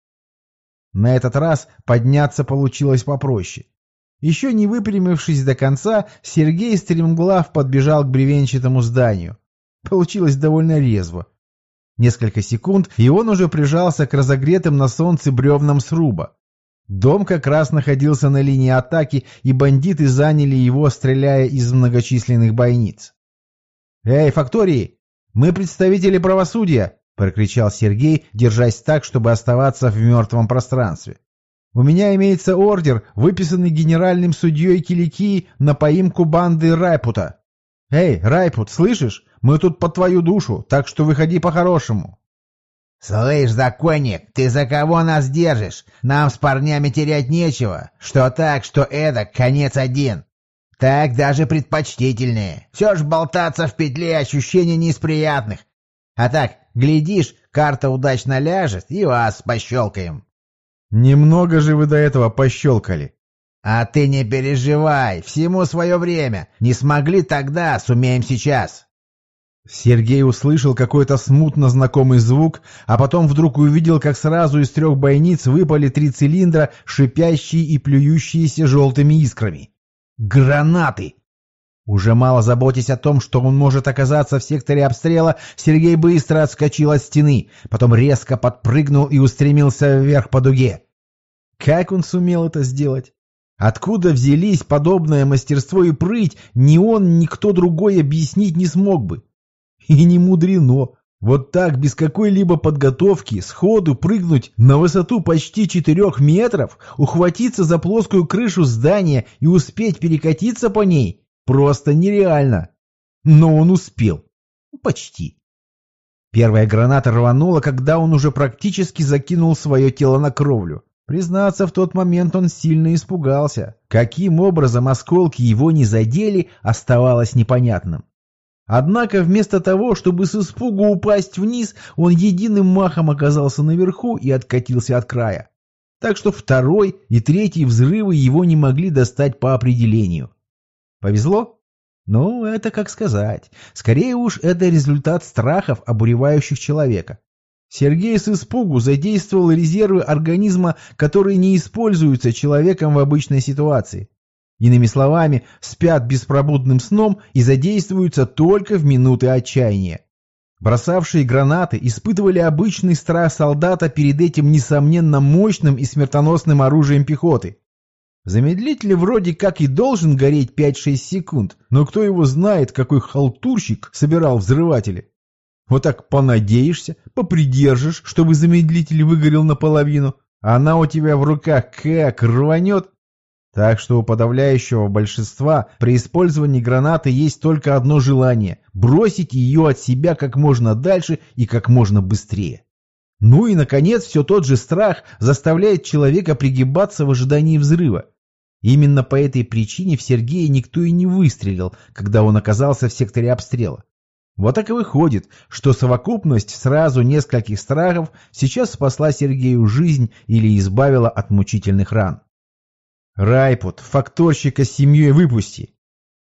На этот раз подняться получилось попроще. Еще не выпрямившись до конца, Сергей стремглав подбежал к бревенчатому зданию. Получилось довольно резво. Несколько секунд, и он уже прижался к разогретым на солнце бревнам сруба. Дом как раз находился на линии атаки, и бандиты заняли его, стреляя из многочисленных бойниц. «Эй, фактории! Мы представители правосудия!» — прокричал Сергей, держась так, чтобы оставаться в мертвом пространстве. «У меня имеется ордер, выписанный генеральным судьей Килики на поимку банды Райпута. Эй, Райпут, слышишь? Мы тут по твою душу, так что выходи по-хорошему». «Слышь, законник, ты за кого нас держишь? Нам с парнями терять нечего. Что так, что эдак, конец один. Так даже предпочтительнее. Все ж болтаться в петле ощущения не из приятных. А так, глядишь, карта удачно ляжет, и вас пощелкаем. Немного же вы до этого пощелкали. А ты не переживай, всему свое время. Не смогли тогда, сумеем сейчас. Сергей услышал какой-то смутно знакомый звук, а потом вдруг увидел, как сразу из трех бойниц выпали три цилиндра, шипящие и плюющиеся желтыми искрами. Гранаты! Уже мало заботясь о том, что он может оказаться в секторе обстрела, Сергей быстро отскочил от стены, потом резко подпрыгнул и устремился вверх по дуге. Как он сумел это сделать? Откуда взялись подобное мастерство и прыть, ни он, ни кто другой объяснить не смог бы. И не мудрено. Вот так, без какой-либо подготовки, сходу прыгнуть на высоту почти четырех метров, ухватиться за плоскую крышу здания и успеть перекатиться по ней, Просто нереально. Но он успел. Почти. Первая граната рванула, когда он уже практически закинул свое тело на кровлю. Признаться, в тот момент он сильно испугался. Каким образом осколки его не задели, оставалось непонятным. Однако вместо того, чтобы с испугу упасть вниз, он единым махом оказался наверху и откатился от края. Так что второй и третий взрывы его не могли достать по определению. Повезло? Ну, это как сказать. Скорее уж, это результат страхов, обуревающих человека. Сергей с испугу задействовал резервы организма, которые не используются человеком в обычной ситуации. Иными словами, спят беспробудным сном и задействуются только в минуты отчаяния. Бросавшие гранаты испытывали обычный страх солдата перед этим несомненно мощным и смертоносным оружием пехоты. Замедлитель вроде как и должен гореть 5-6 секунд, но кто его знает, какой халтурщик собирал взрыватели. Вот так понадеешься, попридержишь, чтобы замедлитель выгорел наполовину, а она у тебя в руках как рванет. Так что у подавляющего большинства при использовании гранаты есть только одно желание – бросить ее от себя как можно дальше и как можно быстрее. Ну и, наконец, все тот же страх заставляет человека пригибаться в ожидании взрыва. Именно по этой причине в Сергея никто и не выстрелил, когда он оказался в секторе обстрела. Вот так и выходит, что совокупность сразу нескольких страхов сейчас спасла Сергею жизнь или избавила от мучительных ран. Райпут, факторщика с семьей выпусти.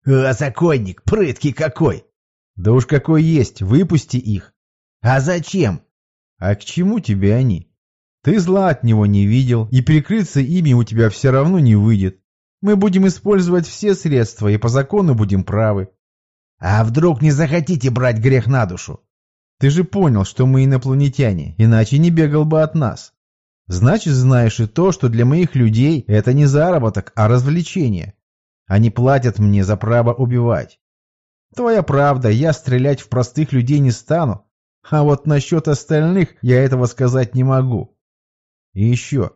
А законник, прыткий какой! Да уж какой есть, выпусти их. А зачем? А к чему тебе они? Ты зла от него не видел, и прикрыться ими у тебя все равно не выйдет. Мы будем использовать все средства, и по закону будем правы. А вдруг не захотите брать грех на душу? Ты же понял, что мы инопланетяне, иначе не бегал бы от нас. Значит, знаешь и то, что для моих людей это не заработок, а развлечение. Они платят мне за право убивать. Твоя правда, я стрелять в простых людей не стану. А вот насчет остальных я этого сказать не могу. И еще.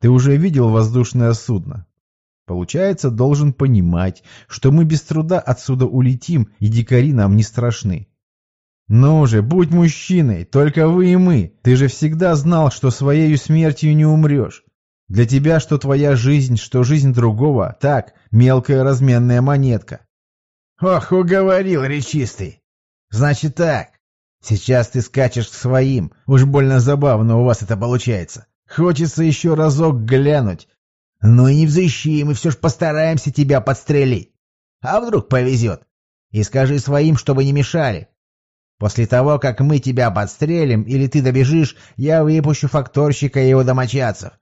Ты уже видел воздушное судно? Получается, должен понимать, что мы без труда отсюда улетим, и дикари нам не страшны. «Ну же, будь мужчиной, только вы и мы. Ты же всегда знал, что своей смертью не умрешь. Для тебя что твоя жизнь, что жизнь другого, так, мелкая разменная монетка». «Ох, уговорил, речистый. Значит так, сейчас ты скачешь к своим, уж больно забавно у вас это получается. Хочется еще разок глянуть. Ну и не взыщи, мы все ж постараемся тебя подстрелить. А вдруг повезет? И скажи своим, чтобы не мешали. После того, как мы тебя подстрелим или ты добежишь, я выпущу факторщика и его домочадцев.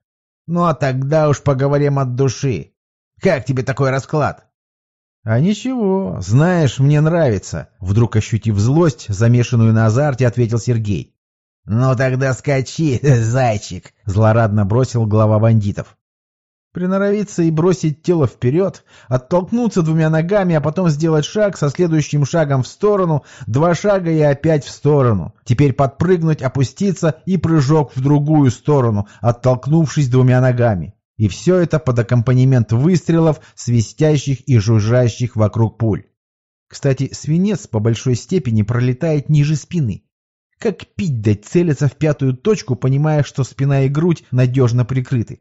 Ну а тогда уж поговорим от души. Как тебе такой расклад?» «А ничего, знаешь, мне нравится», — вдруг ощутив злость, замешанную на азарте, ответил Сергей. «Ну тогда скачи, зайчик», — злорадно бросил глава бандитов. Приноровиться и бросить тело вперед, оттолкнуться двумя ногами, а потом сделать шаг со следующим шагом в сторону, два шага и опять в сторону. Теперь подпрыгнуть, опуститься и прыжок в другую сторону, оттолкнувшись двумя ногами. И все это под аккомпанемент выстрелов, свистящих и жужжащих вокруг пуль. Кстати, свинец по большой степени пролетает ниже спины. Как пить дать целиться в пятую точку, понимая, что спина и грудь надежно прикрыты.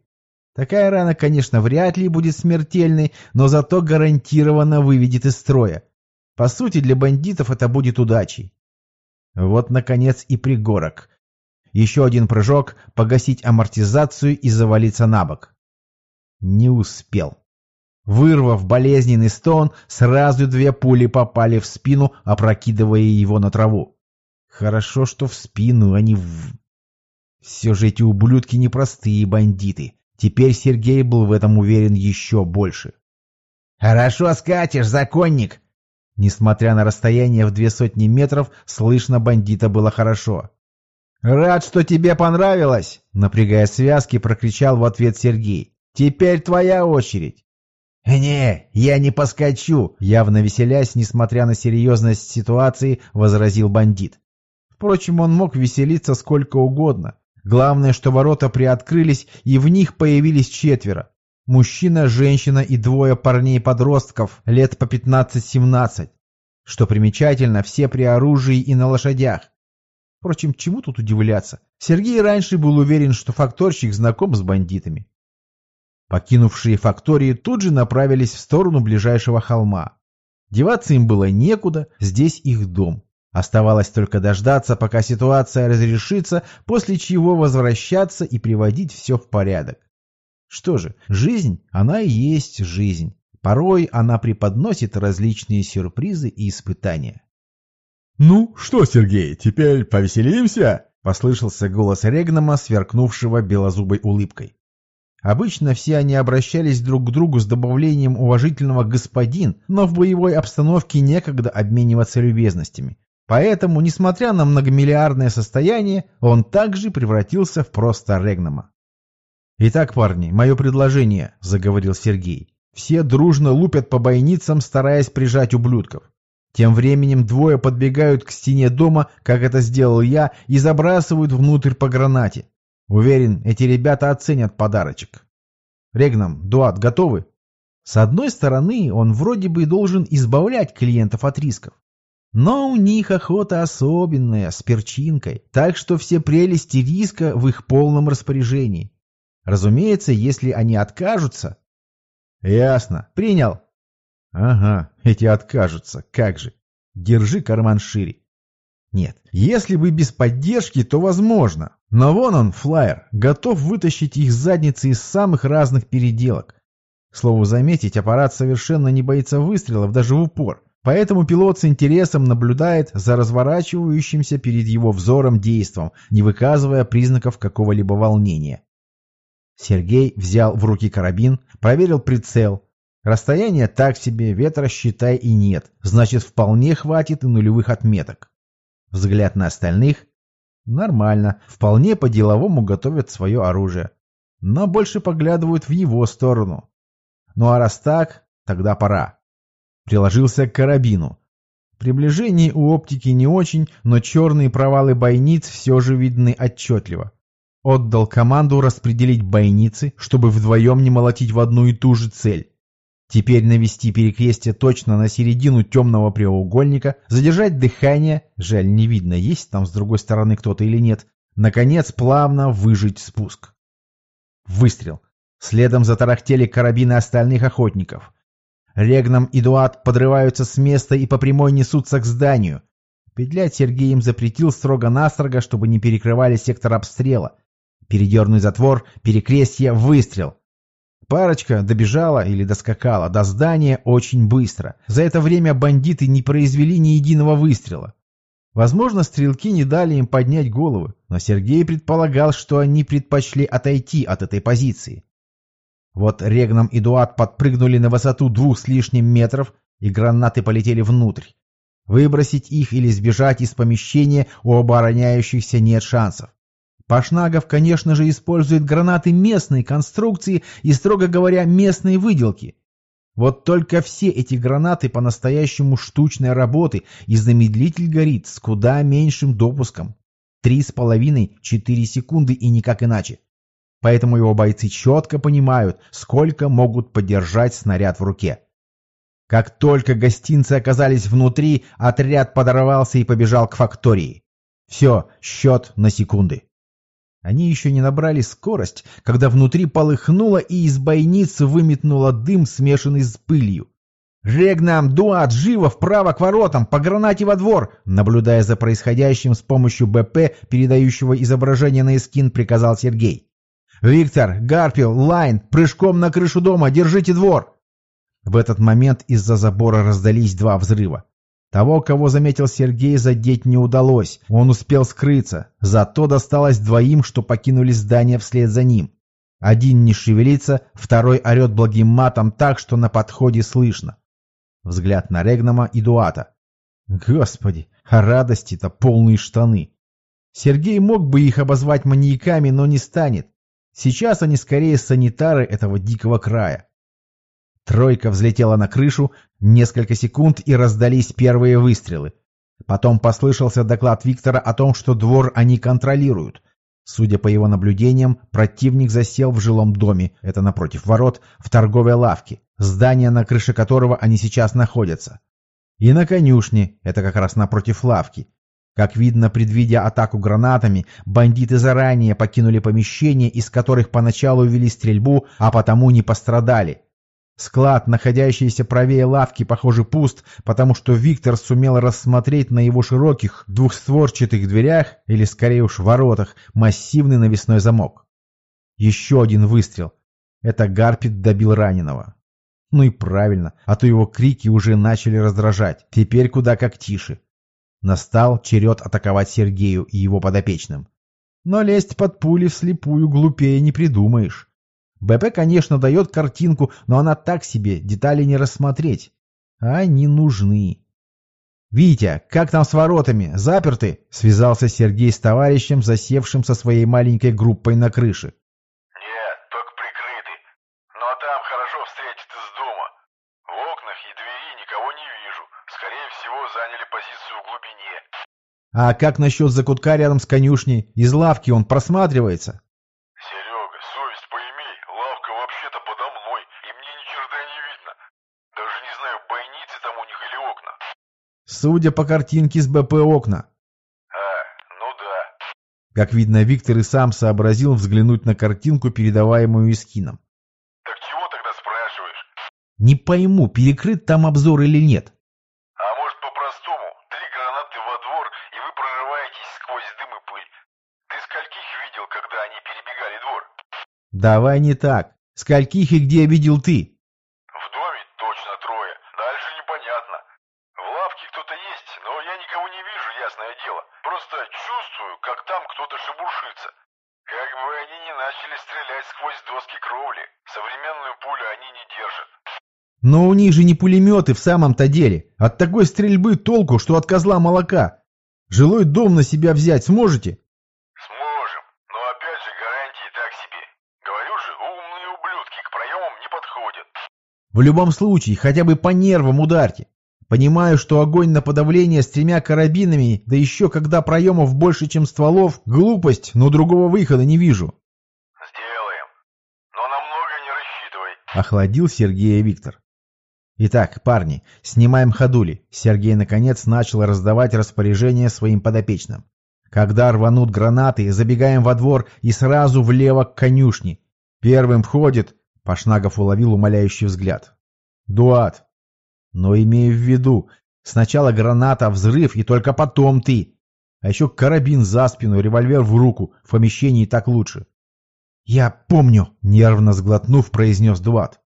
Такая рана, конечно, вряд ли будет смертельной, но зато гарантированно выведет из строя. По сути, для бандитов это будет удачей. Вот, наконец, и пригорок. Еще один прыжок, погасить амортизацию и завалиться на бок. Не успел. Вырвав болезненный стон, сразу две пули попали в спину, опрокидывая его на траву. Хорошо, что в спину, а не в... Все же эти ублюдки непростые бандиты. Теперь Сергей был в этом уверен еще больше. «Хорошо скатишь, законник!» Несмотря на расстояние в две сотни метров, слышно бандита было хорошо. «Рад, что тебе понравилось!» Напрягая связки, прокричал в ответ Сергей. «Теперь твоя очередь!» «Не, я не поскочу!» Явно веселясь, несмотря на серьезность ситуации, возразил бандит. Впрочем, он мог веселиться сколько угодно. Главное, что ворота приоткрылись, и в них появились четверо. Мужчина, женщина и двое парней-подростков, лет по 15-17. Что примечательно, все при оружии и на лошадях. Впрочем, чему тут удивляться? Сергей раньше был уверен, что факторщик знаком с бандитами. Покинувшие фактории тут же направились в сторону ближайшего холма. Деваться им было некуда, здесь их дом. Оставалось только дождаться, пока ситуация разрешится, после чего возвращаться и приводить все в порядок. Что же, жизнь, она и есть жизнь. Порой она преподносит различные сюрпризы и испытания. «Ну что, Сергей, теперь повеселимся?» — послышался голос Регнама, сверкнувшего белозубой улыбкой. Обычно все они обращались друг к другу с добавлением уважительного «господин», но в боевой обстановке некогда обмениваться любезностями. Поэтому, несмотря на многомиллиардное состояние, он также превратился в просто Регнома. «Итак, парни, мое предложение», — заговорил Сергей. «Все дружно лупят по бойницам, стараясь прижать ублюдков. Тем временем двое подбегают к стене дома, как это сделал я, и забрасывают внутрь по гранате. Уверен, эти ребята оценят подарочек. Регном, Дуат, готовы? С одной стороны, он вроде бы должен избавлять клиентов от рисков. Но у них охота особенная, с перчинкой, так что все прелести риска в их полном распоряжении. Разумеется, если они откажутся... Ясно, принял. Ага, эти откажутся, как же. Держи карман шире. Нет, если бы без поддержки, то возможно. Но вон он, флайер, готов вытащить их задницы из самых разных переделок. Слову заметить, аппарат совершенно не боится выстрелов даже в упор. Поэтому пилот с интересом наблюдает за разворачивающимся перед его взором действом, не выказывая признаков какого-либо волнения. Сергей взял в руки карабин, проверил прицел. Расстояние так себе, ветра считай и нет, значит вполне хватит и нулевых отметок. Взгляд на остальных. Нормально, вполне по-деловому готовят свое оружие. Но больше поглядывают в его сторону. Ну а раз так, тогда пора. Приложился к карабину. Приближение у оптики не очень, но черные провалы бойниц все же видны отчетливо. Отдал команду распределить бойницы, чтобы вдвоем не молотить в одну и ту же цель. Теперь навести перекрестие точно на середину темного прямоугольника, задержать дыхание, жаль, не видно, есть там с другой стороны кто-то или нет, наконец плавно выжить спуск. Выстрел. Следом затарахтели карабины остальных охотников. Регном и Дуат подрываются с места и по прямой несутся к зданию. Петлять Сергей им запретил строго-настрого, чтобы не перекрывали сектор обстрела. Передернуть затвор, перекрестье, выстрел. Парочка добежала или доскакала до здания очень быстро. За это время бандиты не произвели ни единого выстрела. Возможно, стрелки не дали им поднять головы, но Сергей предполагал, что они предпочли отойти от этой позиции. Вот Регном и Дуат подпрыгнули на высоту двух с лишним метров, и гранаты полетели внутрь. Выбросить их или сбежать из помещения у обороняющихся нет шансов. Пашнагов, конечно же, использует гранаты местной конструкции и, строго говоря, местной выделки. Вот только все эти гранаты по-настоящему штучной работы, и замедлитель горит с куда меньшим допуском. Три с половиной-четыре секунды и никак иначе поэтому его бойцы четко понимают, сколько могут подержать снаряд в руке. Как только гостинцы оказались внутри, отряд подорвался и побежал к фактории. Все, счет на секунды. Они еще не набрали скорость, когда внутри полыхнуло и из бойницы выметнуло дым, смешанный с пылью. «Регнам, Дуат, живо, вправо к воротам, по гранате во двор!» Наблюдая за происходящим с помощью БП, передающего изображение на эскин, приказал Сергей. «Виктор, Гарпит, Лайн, прыжком на крышу дома, держите двор!» В этот момент из-за забора раздались два взрыва. Того, кого заметил Сергей, задеть не удалось. Он успел скрыться. Зато досталось двоим, что покинули здание вслед за ним. Один не шевелится, второй орет благим матом так, что на подходе слышно. Взгляд на Регнама и Дуата. Господи, а радости-то полные штаны. Сергей мог бы их обозвать маньяками, но не станет. Сейчас они скорее санитары этого дикого края. Тройка взлетела на крышу, несколько секунд и раздались первые выстрелы. Потом послышался доклад Виктора о том, что двор они контролируют. Судя по его наблюдениям, противник засел в жилом доме, это напротив ворот, в торговой лавке, здание, на крыше которого они сейчас находятся. И на конюшне, это как раз напротив лавки, как видно, предвидя атаку гранатами, бандиты заранее покинули помещение, из которых поначалу вели стрельбу, а потому не пострадали. Склад, находящийся правее лавки, похоже, пуст, потому что Виктор сумел рассмотреть на его широких двухстворчатых дверях, или скорее уж воротах, массивный навесной замок. Еще один выстрел. Это Гарпит добил раненого. Ну и правильно, а то его крики уже начали раздражать. Теперь куда как тише. Настал черед атаковать Сергею и его подопечным. Но лезть под пули вслепую глупее не придумаешь. БП, конечно, дает картинку, но она так себе, детали не рассмотреть. А они нужны. «Витя, как там с воротами? Заперты?» — связался Сергей с товарищем, засевшим со своей маленькой группой на крыше. А как насчет закутка рядом с конюшней? Из лавки он просматривается? Серега, совесть пойми, лавка вообще-то подо мной, и мне ни черта не видно. Даже не знаю, бойницы там у них или окна. Судя по картинке с БП окна. А, ну да. Как видно, Виктор и сам сообразил взглянуть на картинку, передаваемую Искином. Так чего тогда спрашиваешь? Не пойму, перекрыт там обзор или нет. Сквозь дым и пыль. Ты скольких видел, когда они перебегали двор? Давай не так. Скольких и где видел ты? В доме точно трое. Дальше непонятно. В лавке кто-то есть, но я никого не вижу, ясное дело. Просто чувствую, как там кто-то шебуршится. Как бы они не начали стрелять сквозь доски кровли. Современную пулю они не держат. Но у них же не пулеметы в самом-то деле. От такой стрельбы толку, что от козла молока. Жилой дом на себя взять сможете? Сможем, но опять же гарантии так себе. Говорю же, умные ублюдки к проемам не подходят. В любом случае, хотя бы по нервам ударьте. Понимаю, что огонь на подавление с тремя карабинами, да еще когда проемов больше, чем стволов, глупость, но другого выхода не вижу. Сделаем. Но на много не рассчитывай. Охладил Сергея Виктор. Итак, парни, снимаем ходули. Сергей наконец начал раздавать распоряжения своим подопечным. Когда рванут гранаты, забегаем во двор и сразу влево к конюшне. Первым входит... Пашнагов уловил умоляющий взгляд. Дуат. Но имею в виду, сначала граната, взрыв, и только потом ты. А еще карабин за спину, револьвер в руку. В помещении так лучше. «Я помню», — нервно сглотнув, произнес Дуат.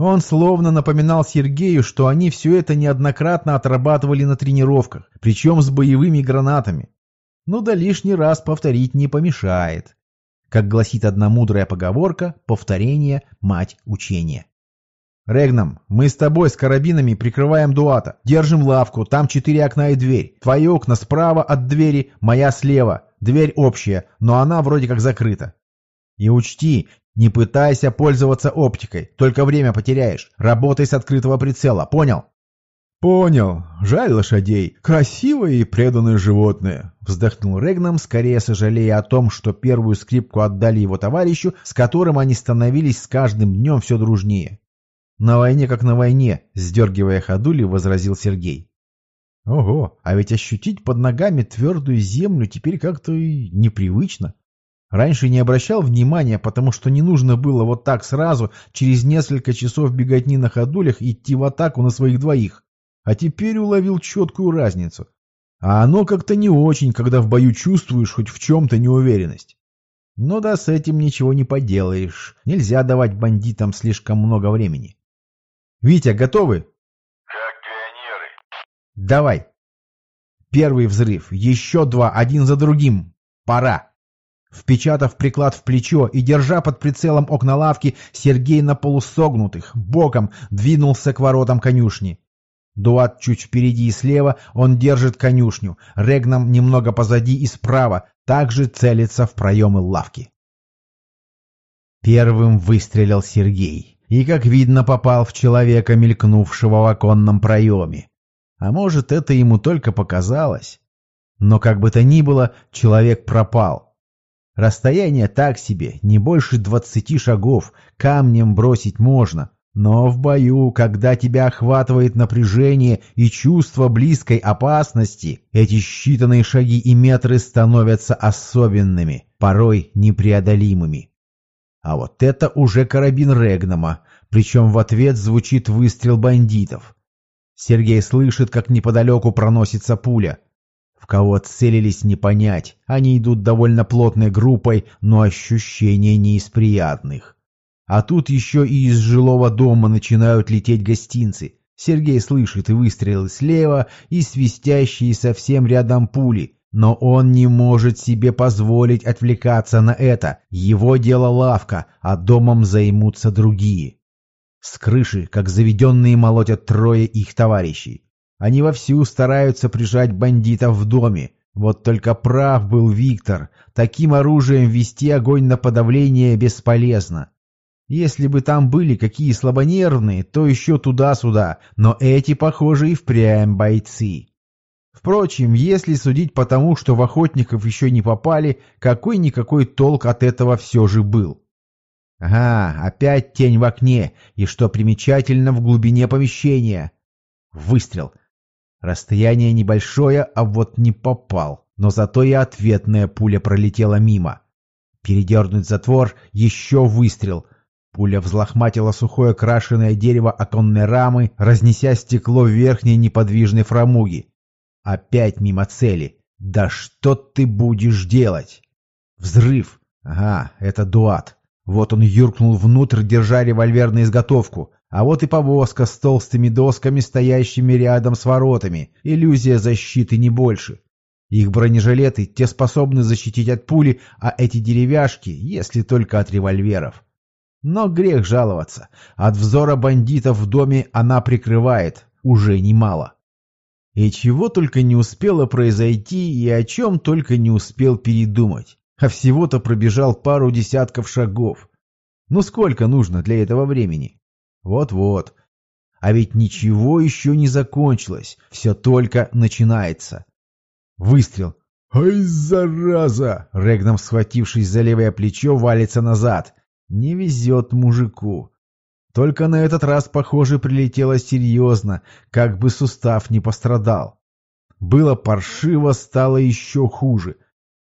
Он словно напоминал Сергею, что они все это неоднократно отрабатывали на тренировках, причем с боевыми гранатами. Ну да лишний раз повторить не помешает. Как гласит одна мудрая поговорка, повторение – мать учения. «Регнам, мы с тобой с карабинами прикрываем дуата. Держим лавку, там четыре окна и дверь. Твои окна справа от двери, моя слева. Дверь общая, но она вроде как закрыта. И учти, не пытайся пользоваться оптикой, только время потеряешь. Работай с открытого прицела, понял?» Понял. Жаль лошадей. Красивые и преданные животные. Вздохнул Регнам, скорее сожалея о том, что первую скрипку отдали его товарищу, с которым они становились с каждым днем все дружнее. «На войне как на войне», — сдергивая ходули, возразил Сергей. «Ого, а ведь ощутить под ногами твердую землю теперь как-то непривычно. Раньше не обращал внимания, потому что не нужно было вот так сразу, через несколько часов беготни на ходулях, идти в атаку на своих двоих а теперь уловил четкую разницу. А оно как-то не очень, когда в бою чувствуешь хоть в чем-то неуверенность. Ну да, с этим ничего не поделаешь. Нельзя давать бандитам слишком много времени. Витя, готовы? Как пионеры. Давай. Первый взрыв. Еще два, один за другим. Пора. Впечатав приклад в плечо и держа под прицелом окна лавки, Сергей на полусогнутых, боком, двинулся к воротам конюшни. Дуат чуть впереди и слева, он держит конюшню. Регнам немного позади и справа, также целится в проемы лавки. Первым выстрелил Сергей. И, как видно, попал в человека, мелькнувшего в оконном проеме. А может, это ему только показалось. Но, как бы то ни было, человек пропал. Расстояние так себе, не больше двадцати шагов, камнем бросить можно, но в бою, когда тебя охватывает напряжение и чувство близкой опасности, эти считанные шаги и метры становятся особенными, порой непреодолимыми. А вот это уже карабин Регнама, причем в ответ звучит выстрел бандитов. Сергей слышит, как неподалеку проносится пуля. В кого целились не понять, они идут довольно плотной группой, но ощущения не из приятных. А тут еще и из жилого дома начинают лететь гостинцы. Сергей слышит и выстрелы слева, и свистящие совсем рядом пули. Но он не может себе позволить отвлекаться на это. Его дело лавка, а домом займутся другие. С крыши, как заведенные, молотят трое их товарищей. Они вовсю стараются прижать бандитов в доме. Вот только прав был Виктор. Таким оружием вести огонь на подавление бесполезно. Если бы там были какие слабонервные, то еще туда-сюда, но эти, похоже, и впрямь бойцы. Впрочем, если судить по тому, что в охотников еще не попали, какой-никакой толк от этого все же был. Ага, опять тень в окне, и что примечательно, в глубине помещения. Выстрел. Расстояние небольшое, а вот не попал. Но зато и ответная пуля пролетела мимо. Передернуть затвор, еще выстрел. Пуля взлохматила сухое крашеное дерево оконной рамы, разнеся стекло верхней неподвижной фрамуги. Опять мимо цели. Да что ты будешь делать? Взрыв. Ага, это дуат. Вот он юркнул внутрь, держа револьвер на изготовку. А вот и повозка с толстыми досками, стоящими рядом с воротами. Иллюзия защиты не больше. Их бронежилеты, те способны защитить от пули, а эти деревяшки, если только от револьверов. Но грех жаловаться. От взора бандитов в доме она прикрывает. Уже немало. И чего только не успело произойти, и о чем только не успел передумать. А всего-то пробежал пару десятков шагов. Ну сколько нужно для этого времени? Вот-вот. А ведь ничего еще не закончилось, все только начинается. Выстрел. «Ай, зараза!» Регном, схватившись за левое плечо, валится назад. Не везет мужику. Только на этот раз, похоже, прилетело серьезно, как бы сустав не пострадал. Было паршиво, стало еще хуже.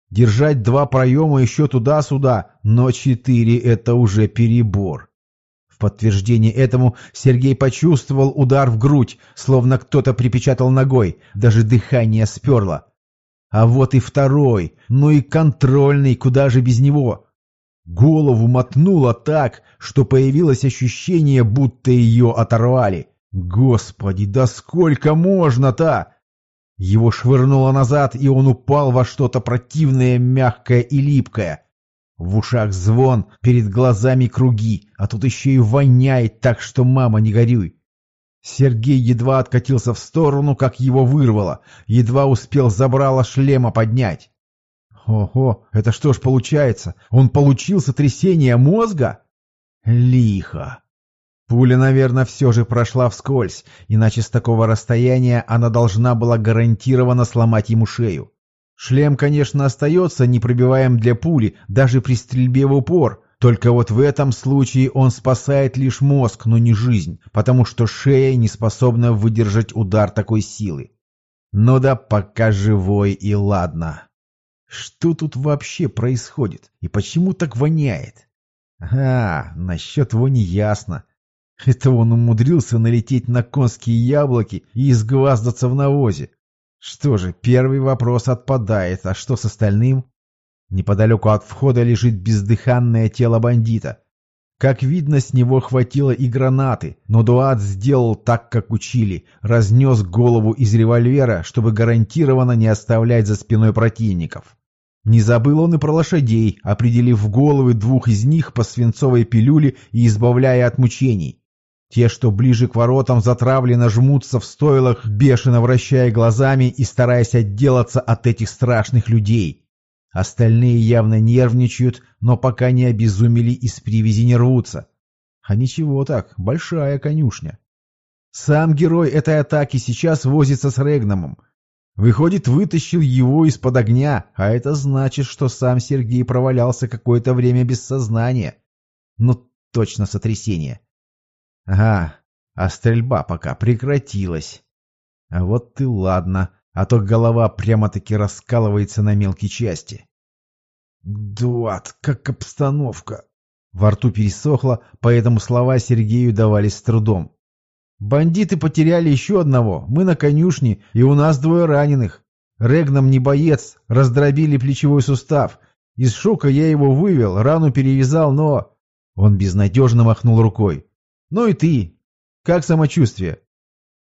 Держать два проема еще туда-сюда, но четыре — это уже перебор. Подтверждение этому Сергей почувствовал удар в грудь, словно кто-то припечатал ногой, даже дыхание сперло. А вот и второй, ну и контрольный, куда же без него. Голову мотнуло так, что появилось ощущение, будто ее оторвали. Господи, да сколько можно-то? Его швырнуло назад, и он упал во что-то противное, мягкое и липкое. В ушах звон, перед глазами круги, а тут еще и воняет так, что мама не горюй. Сергей едва откатился в сторону, как его вырвало, едва успел забрало шлема поднять. Ого, это что ж получается? Он получил сотрясение мозга? Лихо. Пуля, наверное, все же прошла вскользь, иначе с такого расстояния она должна была гарантированно сломать ему шею. Шлем, конечно, остается непробиваем для пули, даже при стрельбе в упор, только вот в этом случае он спасает лишь мозг, но не жизнь, потому что шея не способна выдержать удар такой силы. Ну да пока живой и ладно. Что тут вообще происходит? И почему так воняет? А, насчет вони ясно. Это он умудрился налететь на конские яблоки и изгваздаться в навозе. Что же, первый вопрос отпадает, а что с остальным? Неподалеку от входа лежит бездыханное тело бандита. Как видно, с него хватило и гранаты, но Дуат сделал так, как учили, разнес голову из револьвера, чтобы гарантированно не оставлять за спиной противников. Не забыл он и про лошадей, определив головы двух из них по свинцовой пилюле и избавляя от мучений. Те, что ближе к воротам, затравленно жмутся в стойлах, бешено вращая глазами и стараясь отделаться от этих страшных людей. Остальные явно нервничают, но пока не обезумели и с привязи не рвутся. А ничего так, большая конюшня. Сам герой этой атаки сейчас возится с Регномом, Выходит, вытащил его из-под огня, а это значит, что сам Сергей провалялся какое-то время без сознания. Ну, точно сотрясение. Ага, а стрельба пока прекратилась. А вот ты ладно, а то голова прямо-таки раскалывается на мелкие части. Дуат, как обстановка. Во рту пересохло, поэтому слова Сергею давались с трудом. Бандиты потеряли еще одного. Мы на конюшне, и у нас двое раненых. Регном не боец, раздробили плечевой сустав. Из шока я его вывел, рану перевязал, но... Он безнадежно махнул рукой. Ну и ты. Как самочувствие?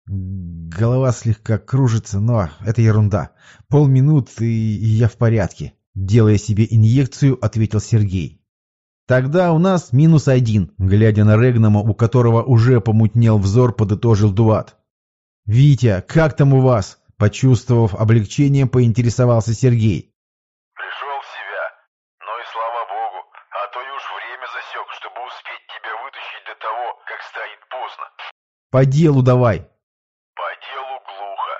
Голова слегка кружится, но это ерунда. Полминуты, и я в порядке. Делая себе инъекцию, ответил Сергей. «Тогда у нас минус один», — глядя на Регнома, у которого уже помутнел взор, подытожил Дуат. «Витя, как там у вас?» — почувствовав облегчение, поинтересовался Сергей. «Пришел в себя. Ну и слава богу, а то и уж время засек, чтобы успеть тебя вытащить до того, как станет поздно». «По делу давай». «По делу глухо.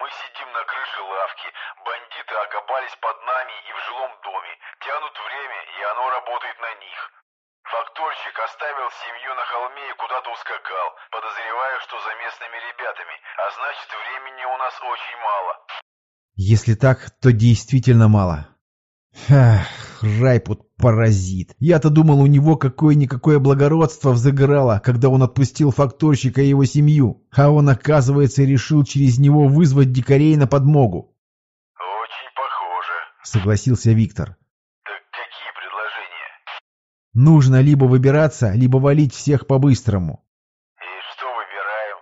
Мы сидим на крыше лавки, бандиты окопались под нами и в жилом доме, тянут время, и оно работает на них. Факторщик оставил семью на холме и куда-то ускакал, подозревая, что за местными ребятами, а значит, времени у нас очень мало. Если так, то действительно мало. Ах, Райпут паразит. Я-то думал, у него какое-никакое благородство взыграло, когда он отпустил факторщика и его семью, а он, оказывается, решил через него вызвать дикарей на подмогу. Очень похоже. Согласился Виктор. Так какие предложения? Нужно либо выбираться, либо валить всех по-быстрому. И что выбираем?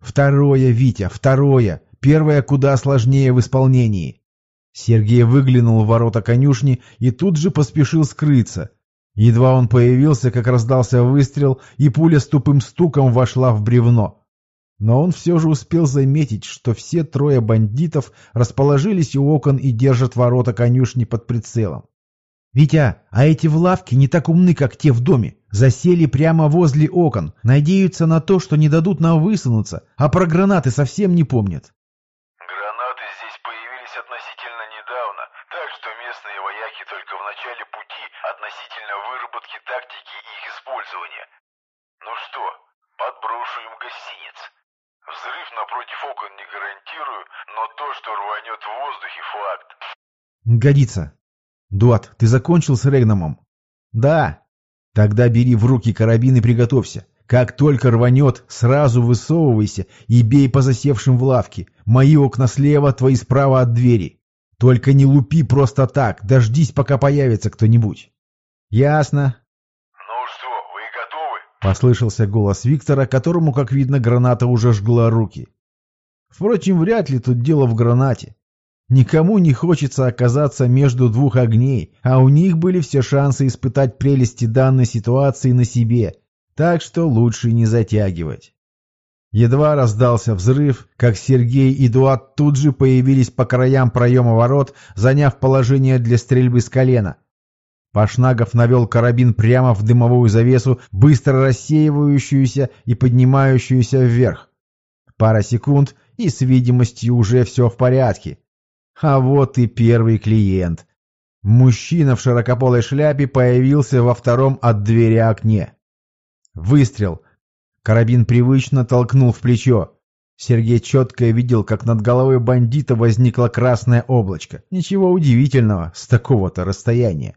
Второе, Витя, второе. Первое куда сложнее в исполнении. Сергей выглянул в ворота конюшни и тут же поспешил скрыться. Едва он появился, как раздался выстрел, и пуля с тупым стуком вошла в бревно. Но он все же успел заметить, что все трое бандитов расположились у окон и держат ворота конюшни под прицелом. «Витя, а эти в лавке не так умны, как те в доме. Засели прямо возле окон, надеются на то, что не дадут нам высунуться, а про гранаты совсем не помнят». Гранаты здесь появились относительно недавно, так что местные вояки только в начале пути относительно выработки тактики их использования. Ну что, подброшу им гостиниц. Взрыв напротив окон не гарантирую, но то, что рванет в воздухе, факт. «Годится. Дуат, ты закончил с Регномом?» «Да». «Тогда бери в руки карабин и приготовься. Как только рванет, сразу высовывайся и бей по засевшим в лавке. Мои окна слева, твои справа от двери. Только не лупи просто так, дождись, пока появится кто-нибудь». «Ясно», Ну что, вы готовы? Послышался голос Виктора, которому, как видно, граната уже жгла руки. Впрочем, вряд ли тут дело в гранате. Никому не хочется оказаться между двух огней, а у них были все шансы испытать прелести данной ситуации на себе, так что лучше не затягивать. Едва раздался взрыв, как Сергей и Дуат тут же появились по краям проема ворот, заняв положение для стрельбы с колена. Пашнагов навел карабин прямо в дымовую завесу, быстро рассеивающуюся и поднимающуюся вверх. Пара секунд, и с видимостью уже все в порядке. А вот и первый клиент. Мужчина в широкополой шляпе появился во втором от двери окне. Выстрел. Карабин привычно толкнул в плечо. Сергей четко видел, как над головой бандита возникло красное облачко. Ничего удивительного с такого-то расстояния.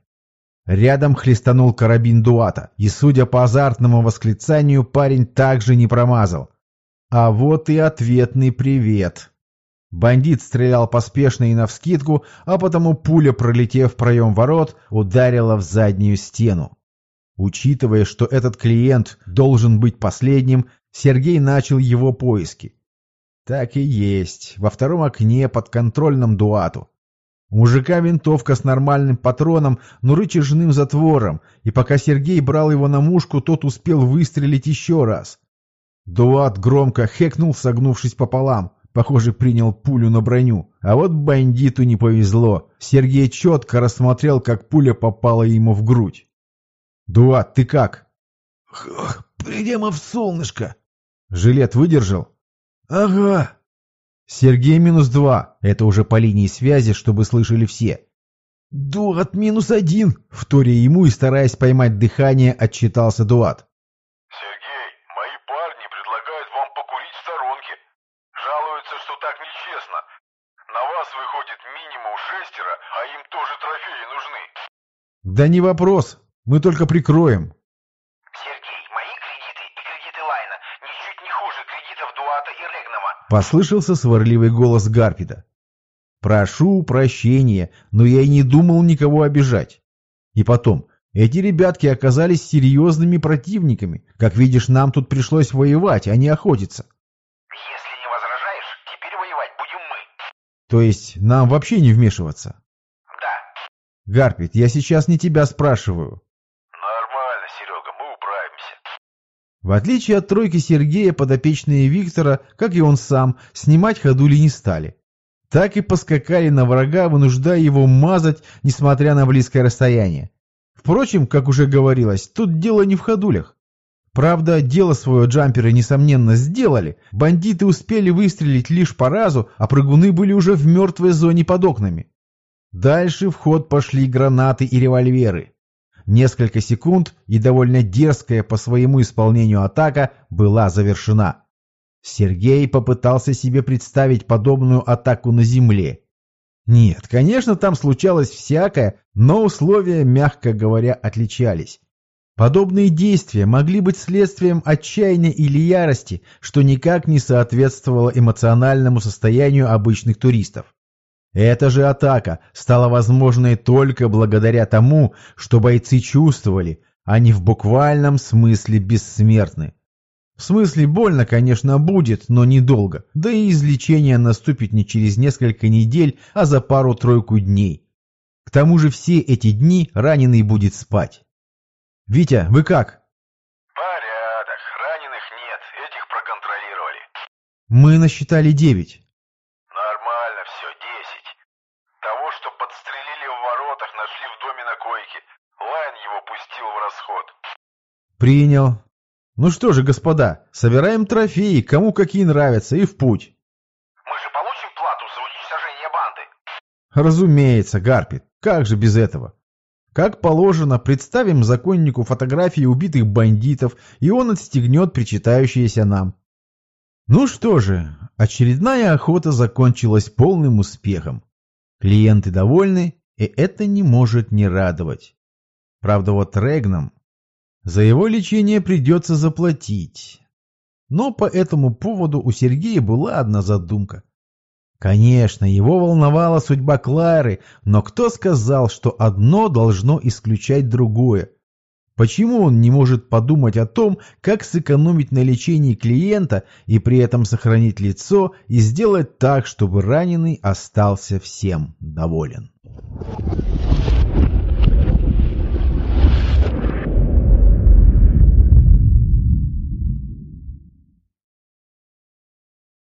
Рядом хлестанул карабин Дуата, и, судя по азартному восклицанию, парень также не промазал. А вот и ответный привет. Бандит стрелял поспешно и навскидку, а потому пуля, пролетев в проем ворот, ударила в заднюю стену. Учитывая, что этот клиент должен быть последним, Сергей начал его поиски. Так и есть, во втором окне под контрольным дуату. У мужика винтовка с нормальным патроном, но рычажным затвором, и пока Сергей брал его на мушку, тот успел выстрелить еще раз. Дуат громко хекнул, согнувшись пополам. Похоже, принял пулю на броню. А вот бандиту не повезло. Сергей четко рассмотрел, как пуля попала ему в грудь. «Дуат, ты как?» «Прямо в солнышко». «Жилет выдержал?» «Ага». «Сергей минус два. Это уже по линии связи, чтобы слышали все». «Дуат минус один». Вторя ему и стараясь поймать дыхание, отчитался Дуат. Сергей, мои парни предлагают вам покурить в сторонке. Жалуются, что так нечестно. На вас выходит минимум шестеро, а им тоже трофеи нужны. «Да не вопрос. Мы только прикроем». Сергей, мои кредиты и кредиты Лайна ничуть не хуже кредитов Дуата и Регнама. Послышался сварливый голос Гарпида. «Прошу прощения, но я и не думал никого обижать. И потом, эти ребятки оказались серьезными противниками. Как видишь, нам тут пришлось воевать, а не охотиться. Если не возражаешь, теперь воевать будем мы. То есть нам вообще не вмешиваться. Да. Гарпид, я сейчас не тебя спрашиваю. Нормально, Серега, мы управимся. В отличие от тройки Сергея, подопечные Виктора, как и он сам, снимать ходули не стали. Так и поскакали на врага, вынуждая его мазать, несмотря на близкое расстояние. Впрочем, как уже говорилось, тут дело не в ходулях. Правда, дело свое джамперы, несомненно, сделали. Бандиты успели выстрелить лишь по разу, а прыгуны были уже в мертвой зоне под окнами. Дальше в ход пошли гранаты и револьверы. Несколько секунд, и довольно дерзкая по своему исполнению атака была завершена. Сергей попытался себе представить подобную атаку на земле. Нет, конечно, там случалось всякое, но условия, мягко говоря, отличались. Подобные действия могли быть следствием отчаяния или ярости, что никак не соответствовало эмоциональному состоянию обычных туристов. Эта же атака стала возможной только благодаря тому, что бойцы чувствовали, они в буквальном смысле бессмертны. В смысле больно, конечно, будет, но недолго, да и излечение наступит не через несколько недель, а за пару-тройку дней. К тому же все эти дни раненый будет спать. «Витя, вы как?» Порядок. Раненых нет. Этих проконтролировали. «Мы насчитали девять». Нормально все. Десять. Того, что подстрелили в воротах, нашли в доме на койке. Лайн его пустил в расход. «Принял. Ну что же, господа, собираем трофеи, кому какие нравятся, и в путь». Мы же получим плату за уничтожение банды? Разумеется, Гарпит, как же без этого? Как положено, представим законнику фотографии убитых бандитов, и он отстегнет причитающиеся нам. Ну что же, очередная охота закончилась полным успехом. Клиенты довольны, и это не может не радовать. Правда, вот Регнам за его лечение придется заплатить. Но по этому поводу у Сергея была одна задумка. Конечно, его волновала судьба Клары, но кто сказал, что одно должно исключать другое? Почему он не может подумать о том, как сэкономить на лечении клиента и при этом сохранить лицо и сделать так, чтобы раненый остался всем доволен?